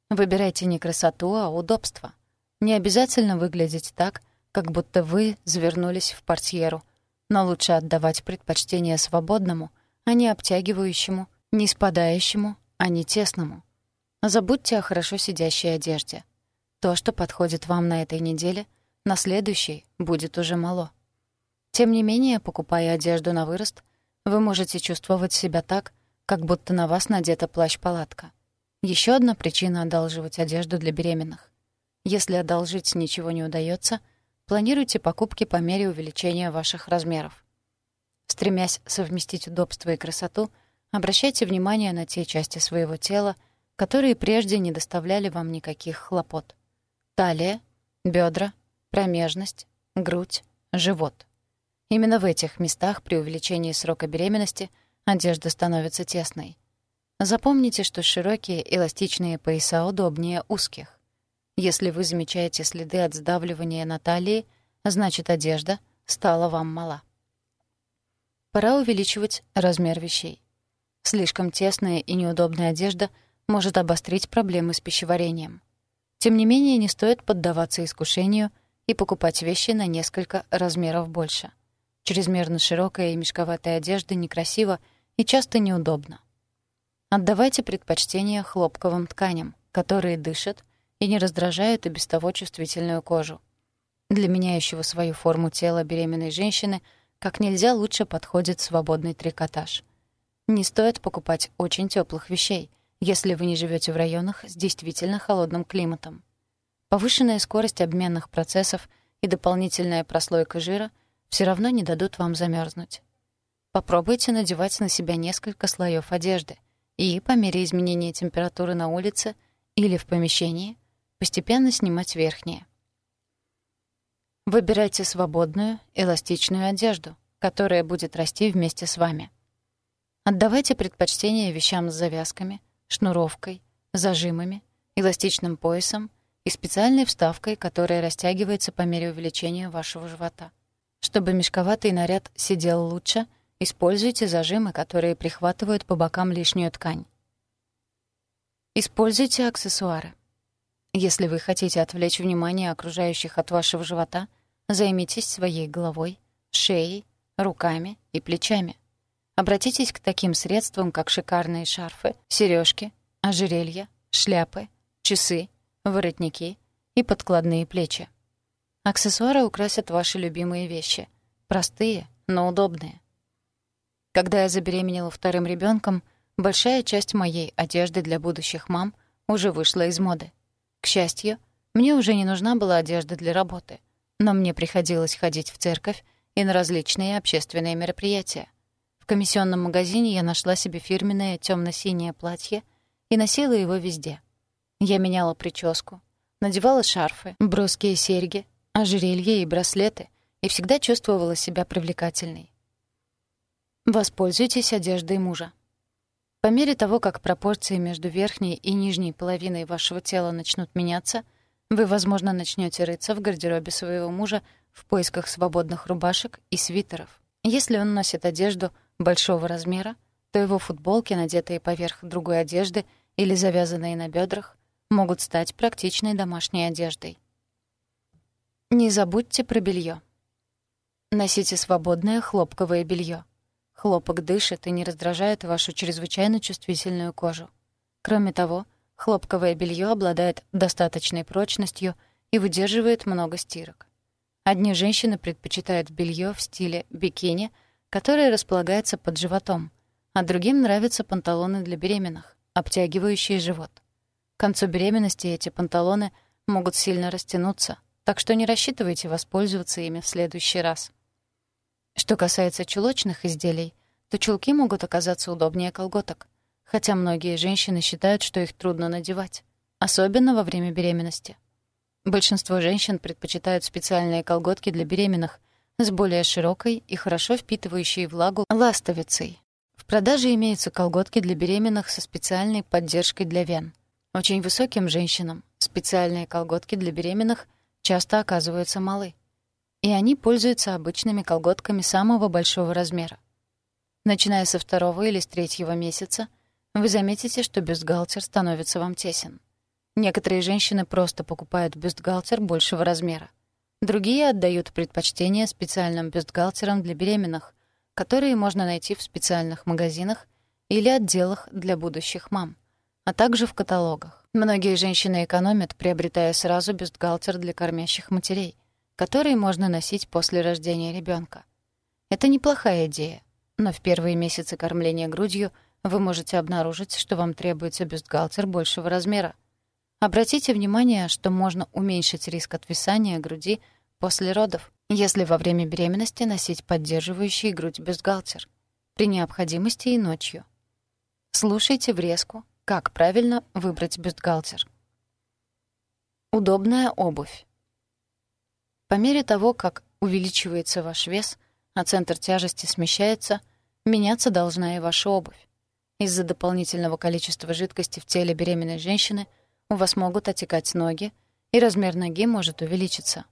Выбирайте не красоту, а удобство. Не обязательно выглядеть так, как будто вы завернулись в портьеру, но лучше отдавать предпочтение свободному, а не обтягивающему, не спадающему а не тесному. Забудьте о хорошо сидящей одежде. То, что подходит вам на этой неделе, на следующей будет уже мало. Тем не менее, покупая одежду на вырост, вы можете чувствовать себя так, как будто на вас надета плащ-палатка. Еще одна причина одалживать одежду для беременных. Если одолжить ничего не удается, планируйте покупки по мере увеличения ваших размеров. Стремясь совместить удобство и красоту — Обращайте внимание на те части своего тела, которые прежде не доставляли вам никаких хлопот. Талия, бедра, промежность, грудь, живот. Именно в этих местах при увеличении срока беременности одежда становится тесной. Запомните, что широкие эластичные пояса удобнее узких. Если вы замечаете следы от сдавливания на талии, значит, одежда стала вам мала. Пора увеличивать размер вещей. Слишком тесная и неудобная одежда может обострить проблемы с пищеварением. Тем не менее, не стоит поддаваться искушению и покупать вещи на несколько размеров больше. Чрезмерно широкая и мешковатая одежда некрасива и часто неудобна. Отдавайте предпочтение хлопковым тканям, которые дышат и не раздражают и без того чувствительную кожу. Для меняющего свою форму тела беременной женщины как нельзя лучше подходит свободный трикотаж. Не стоит покупать очень теплых вещей, если вы не живете в районах с действительно холодным климатом. Повышенная скорость обменных процессов и дополнительная прослойка жира все равно не дадут вам замерзнуть. Попробуйте надевать на себя несколько слоев одежды и, по мере изменения температуры на улице или в помещении, постепенно снимать верхние. Выбирайте свободную, эластичную одежду, которая будет расти вместе с вами. Отдавайте предпочтение вещам с завязками, шнуровкой, зажимами, эластичным поясом и специальной вставкой, которая растягивается по мере увеличения вашего живота. Чтобы мешковатый наряд сидел лучше, используйте зажимы, которые прихватывают по бокам лишнюю ткань. Используйте аксессуары. Если вы хотите отвлечь внимание окружающих от вашего живота — Займитесь своей головой, шеей, руками и плечами. Обратитесь к таким средствам, как шикарные шарфы, сережки, ожерелья, шляпы, часы, воротники и подкладные плечи. Аксессуары украсят ваши любимые вещи. Простые, но удобные. Когда я забеременела вторым ребенком, большая часть моей одежды для будущих мам уже вышла из моды. К счастью, мне уже не нужна была одежда для работы — но мне приходилось ходить в церковь и на различные общественные мероприятия. В комиссионном магазине я нашла себе фирменное темно-синее платье и носила его везде. Я меняла прическу, надевала шарфы, броские серьги, ожерелья и браслеты и всегда чувствовала себя привлекательной. Воспользуйтесь одеждой мужа. По мере того, как пропорции между верхней и нижней половиной вашего тела начнут меняться — вы, возможно, начнете рыться в гардеробе своего мужа в поисках свободных рубашек и свитеров. Если он носит одежду большого размера, то его футболки, надетые поверх другой одежды или завязанные на бедрах, могут стать практичной домашней одеждой. Не забудьте про белье. Носите свободное хлопковое белье. Хлопок дышит и не раздражает вашу чрезвычайно чувствительную кожу. Кроме того, Хлопковое белье обладает достаточной прочностью и выдерживает много стирок. Одни женщины предпочитают белье в стиле бикини, которое располагается под животом, а другим нравятся панталоны для беременных, обтягивающие живот. К концу беременности эти панталоны могут сильно растянуться, так что не рассчитывайте воспользоваться ими в следующий раз. Что касается чулочных изделий, то чулки могут оказаться удобнее колготок — хотя многие женщины считают, что их трудно надевать, особенно во время беременности. Большинство женщин предпочитают специальные колготки для беременных с более широкой и хорошо впитывающей влагу ластовицей. В продаже имеются колготки для беременных со специальной поддержкой для вен. Очень высоким женщинам специальные колготки для беременных часто оказываются малы. И они пользуются обычными колготками самого большого размера. Начиная со второго или с третьего месяца – вы заметите, что бюстгальтер становится вам тесен. Некоторые женщины просто покупают бюстгальтер большего размера. Другие отдают предпочтение специальным бюстгальтерам для беременных, которые можно найти в специальных магазинах или отделах для будущих мам, а также в каталогах. Многие женщины экономят, приобретая сразу бюстгальтер для кормящих матерей, который можно носить после рождения ребенка. Это неплохая идея, но в первые месяцы кормления грудью – вы можете обнаружить, что вам требуется бюстгальтер большего размера. Обратите внимание, что можно уменьшить риск отвисания груди после родов, если во время беременности носить поддерживающий грудь бюстгальтер, при необходимости и ночью. Слушайте врезку, как правильно выбрать бюстгальтер. Удобная обувь. По мере того, как увеличивается ваш вес, а центр тяжести смещается, меняться должна и ваша обувь. Из-за дополнительного количества жидкости в теле беременной женщины у вас могут отекать ноги, и размер ноги может увеличиться.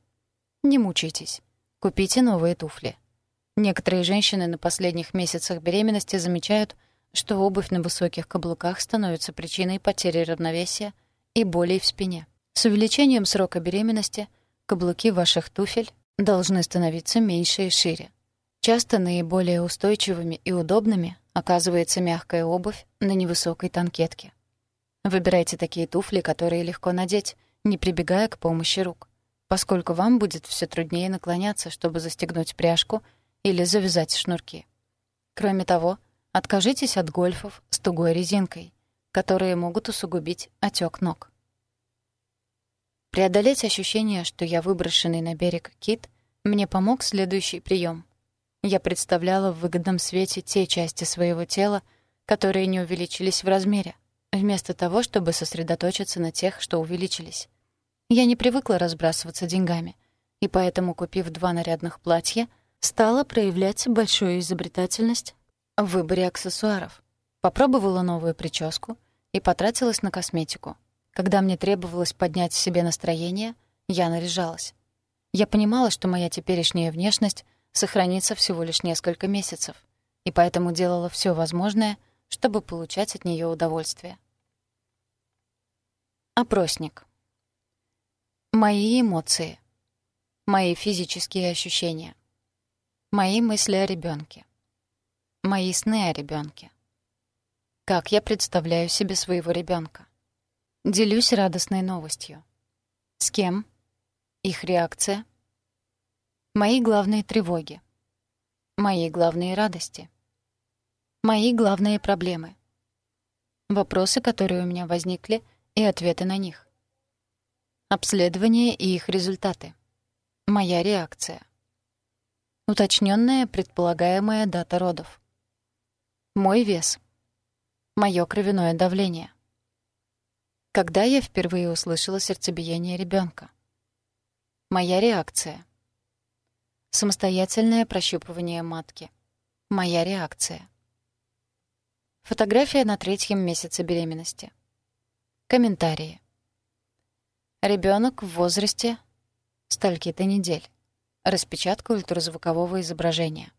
Не мучайтесь. Купите новые туфли. Некоторые женщины на последних месяцах беременности замечают, что обувь на высоких каблуках становится причиной потери равновесия и болей в спине. С увеличением срока беременности каблуки ваших туфель должны становиться меньше и шире. Часто наиболее устойчивыми и удобными оказывается мягкая обувь на невысокой танкетке. Выбирайте такие туфли, которые легко надеть, не прибегая к помощи рук, поскольку вам будет все труднее наклоняться, чтобы застегнуть пряжку или завязать шнурки. Кроме того, откажитесь от гольфов с тугой резинкой, которые могут усугубить отек ног. Преодолеть ощущение, что я выброшенный на берег кит, мне помог следующий прием. Я представляла в выгодном свете те части своего тела, которые не увеличились в размере, вместо того, чтобы сосредоточиться на тех, что увеличились. Я не привыкла разбрасываться деньгами, и поэтому, купив два нарядных платья, стала проявлять большую изобретательность в выборе аксессуаров. Попробовала новую прическу и потратилась на косметику. Когда мне требовалось поднять себе настроение, я наряжалась. Я понимала, что моя теперешняя внешность сохранится всего лишь несколько месяцев, и поэтому делала все возможное, чтобы получать от нее удовольствие. Опросник. Мои эмоции. Мои физические ощущения. Мои мысли о ребенке. Мои сны о ребенке. Как я представляю себе своего ребенка. Делюсь радостной новостью. С кем? Их реакция. Мои главные тревоги. Мои главные радости. Мои главные проблемы. Вопросы, которые у меня возникли, и ответы на них. Обследование и их результаты. Моя реакция. Уточненная предполагаемая дата родов. Мой вес. Моё кровяное давление. Когда я впервые услышала сердцебиение ребенка. Моя реакция. Самостоятельное прощупывание матки. Моя реакция. Фотография на третьем месяце беременности. Комментарии. Ребенок в возрасте стольки-то недель. Распечатка ультразвукового изображения.